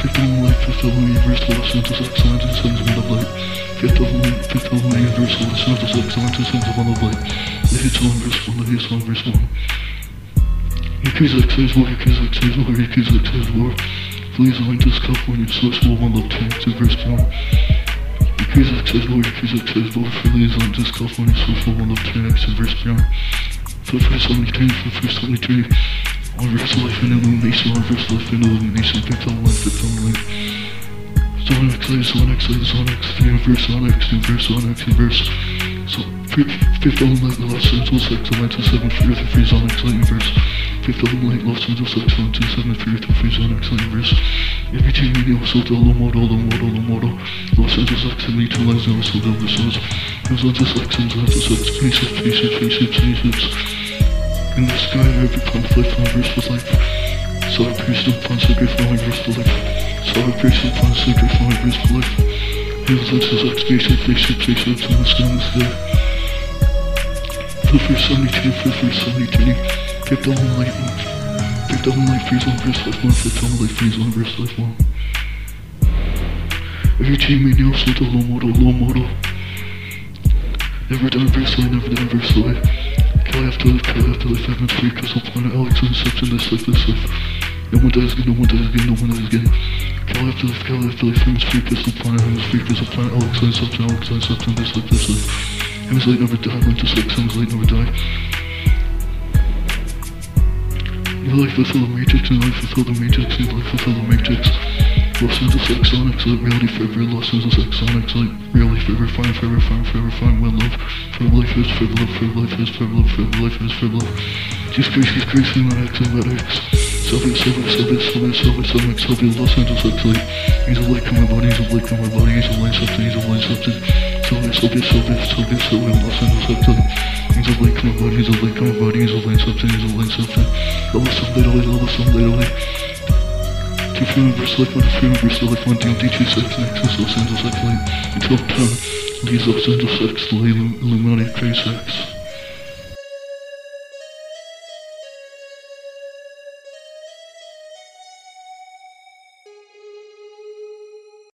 Fifth element light, fifth element Los Angeles. X, Science, and Sons of One of Light. Fifth element, fifth element universe, Los Angeles. X, Science, and Sons of One of Light. The hits on verse 1, the hits on verse 1. Accused like says war, accused like says war, accused like says war. Please link this California source will one love tank to verse one. Accused like says war, accused like says war. Please link this California source will one love tank to verse one. Flip for 73, flip for 73. Reverse life and illumination, reverse life and illumination. Fifth on life, fifth on life. Zone X, Zone X, Zone X, Universe, Zone X, Universe, Zone X, Universe. So, fifth on life, the last sentence, X, Atlantis, seventh, fifth, free Zone Universe. Fifth Los Angeles, X, one, two, seven, three, three, Zone X, universe. Every team media was sold, lo modo, lo modo, lo modo. Los Angeles, X, and each one was sold, over souls. Los Angeles, X, and Los Angeles, X, spaceships, spaceships, spaceships, spaceships. In the sky, every pump life, my verse was life. A priest upon sacred for my verse for life. A priest upon sacred for my verse for life. And says like spaceship, spaceship, spaceships in the sky, in the sky. For the first for the first time, eternity. Fifth element light, fifth element light, freeze on verse life one one, fifth element light, freeze on verse life one. Every team made now, so the low model, low model. Never done verse life, never done verse life. Kill after life, kill after life, heaven free, crystal planet, Alex Inception, this life, this life. No one dies again, no one dies again, no one dies again. Kill after life, kill after life, heaven's free, crystal planet, heaven's free, crystal planet, Alex Inception, Alex Inception, this life, this life. Heaven's light never die, light, heaven's light never die. Your life fulfill the matrix, your life fulfill the matrix, your life fulfill the matrix. Los Angeles on X reality favorite, Los Angeles on X reality favorite, fine, favorite, fine, favorite, fine, one love, forever life is, forever love, forever life is, forever love, forever life is, forever love. She's crazy, she's crazy, not X, not X. Soviet, Soviet, Soviet, Soviet, Soviet, Soviet, Soviet, Los Angeles light. He's a light in my body, he's a light in my body, he's a light substance, he's a light substance. Soviet, Soviet, Soviet, Soviet, Soviet, Los Angeles light. He's a light in my body, he's a light in my body, he's a light substance, he's a light substance. Love us someday, love us someday, love Two frame select one frame select one DMD two six Nexus Los Angeles light. Until ten. Leads Los Angeles light Illuminati Crazy X.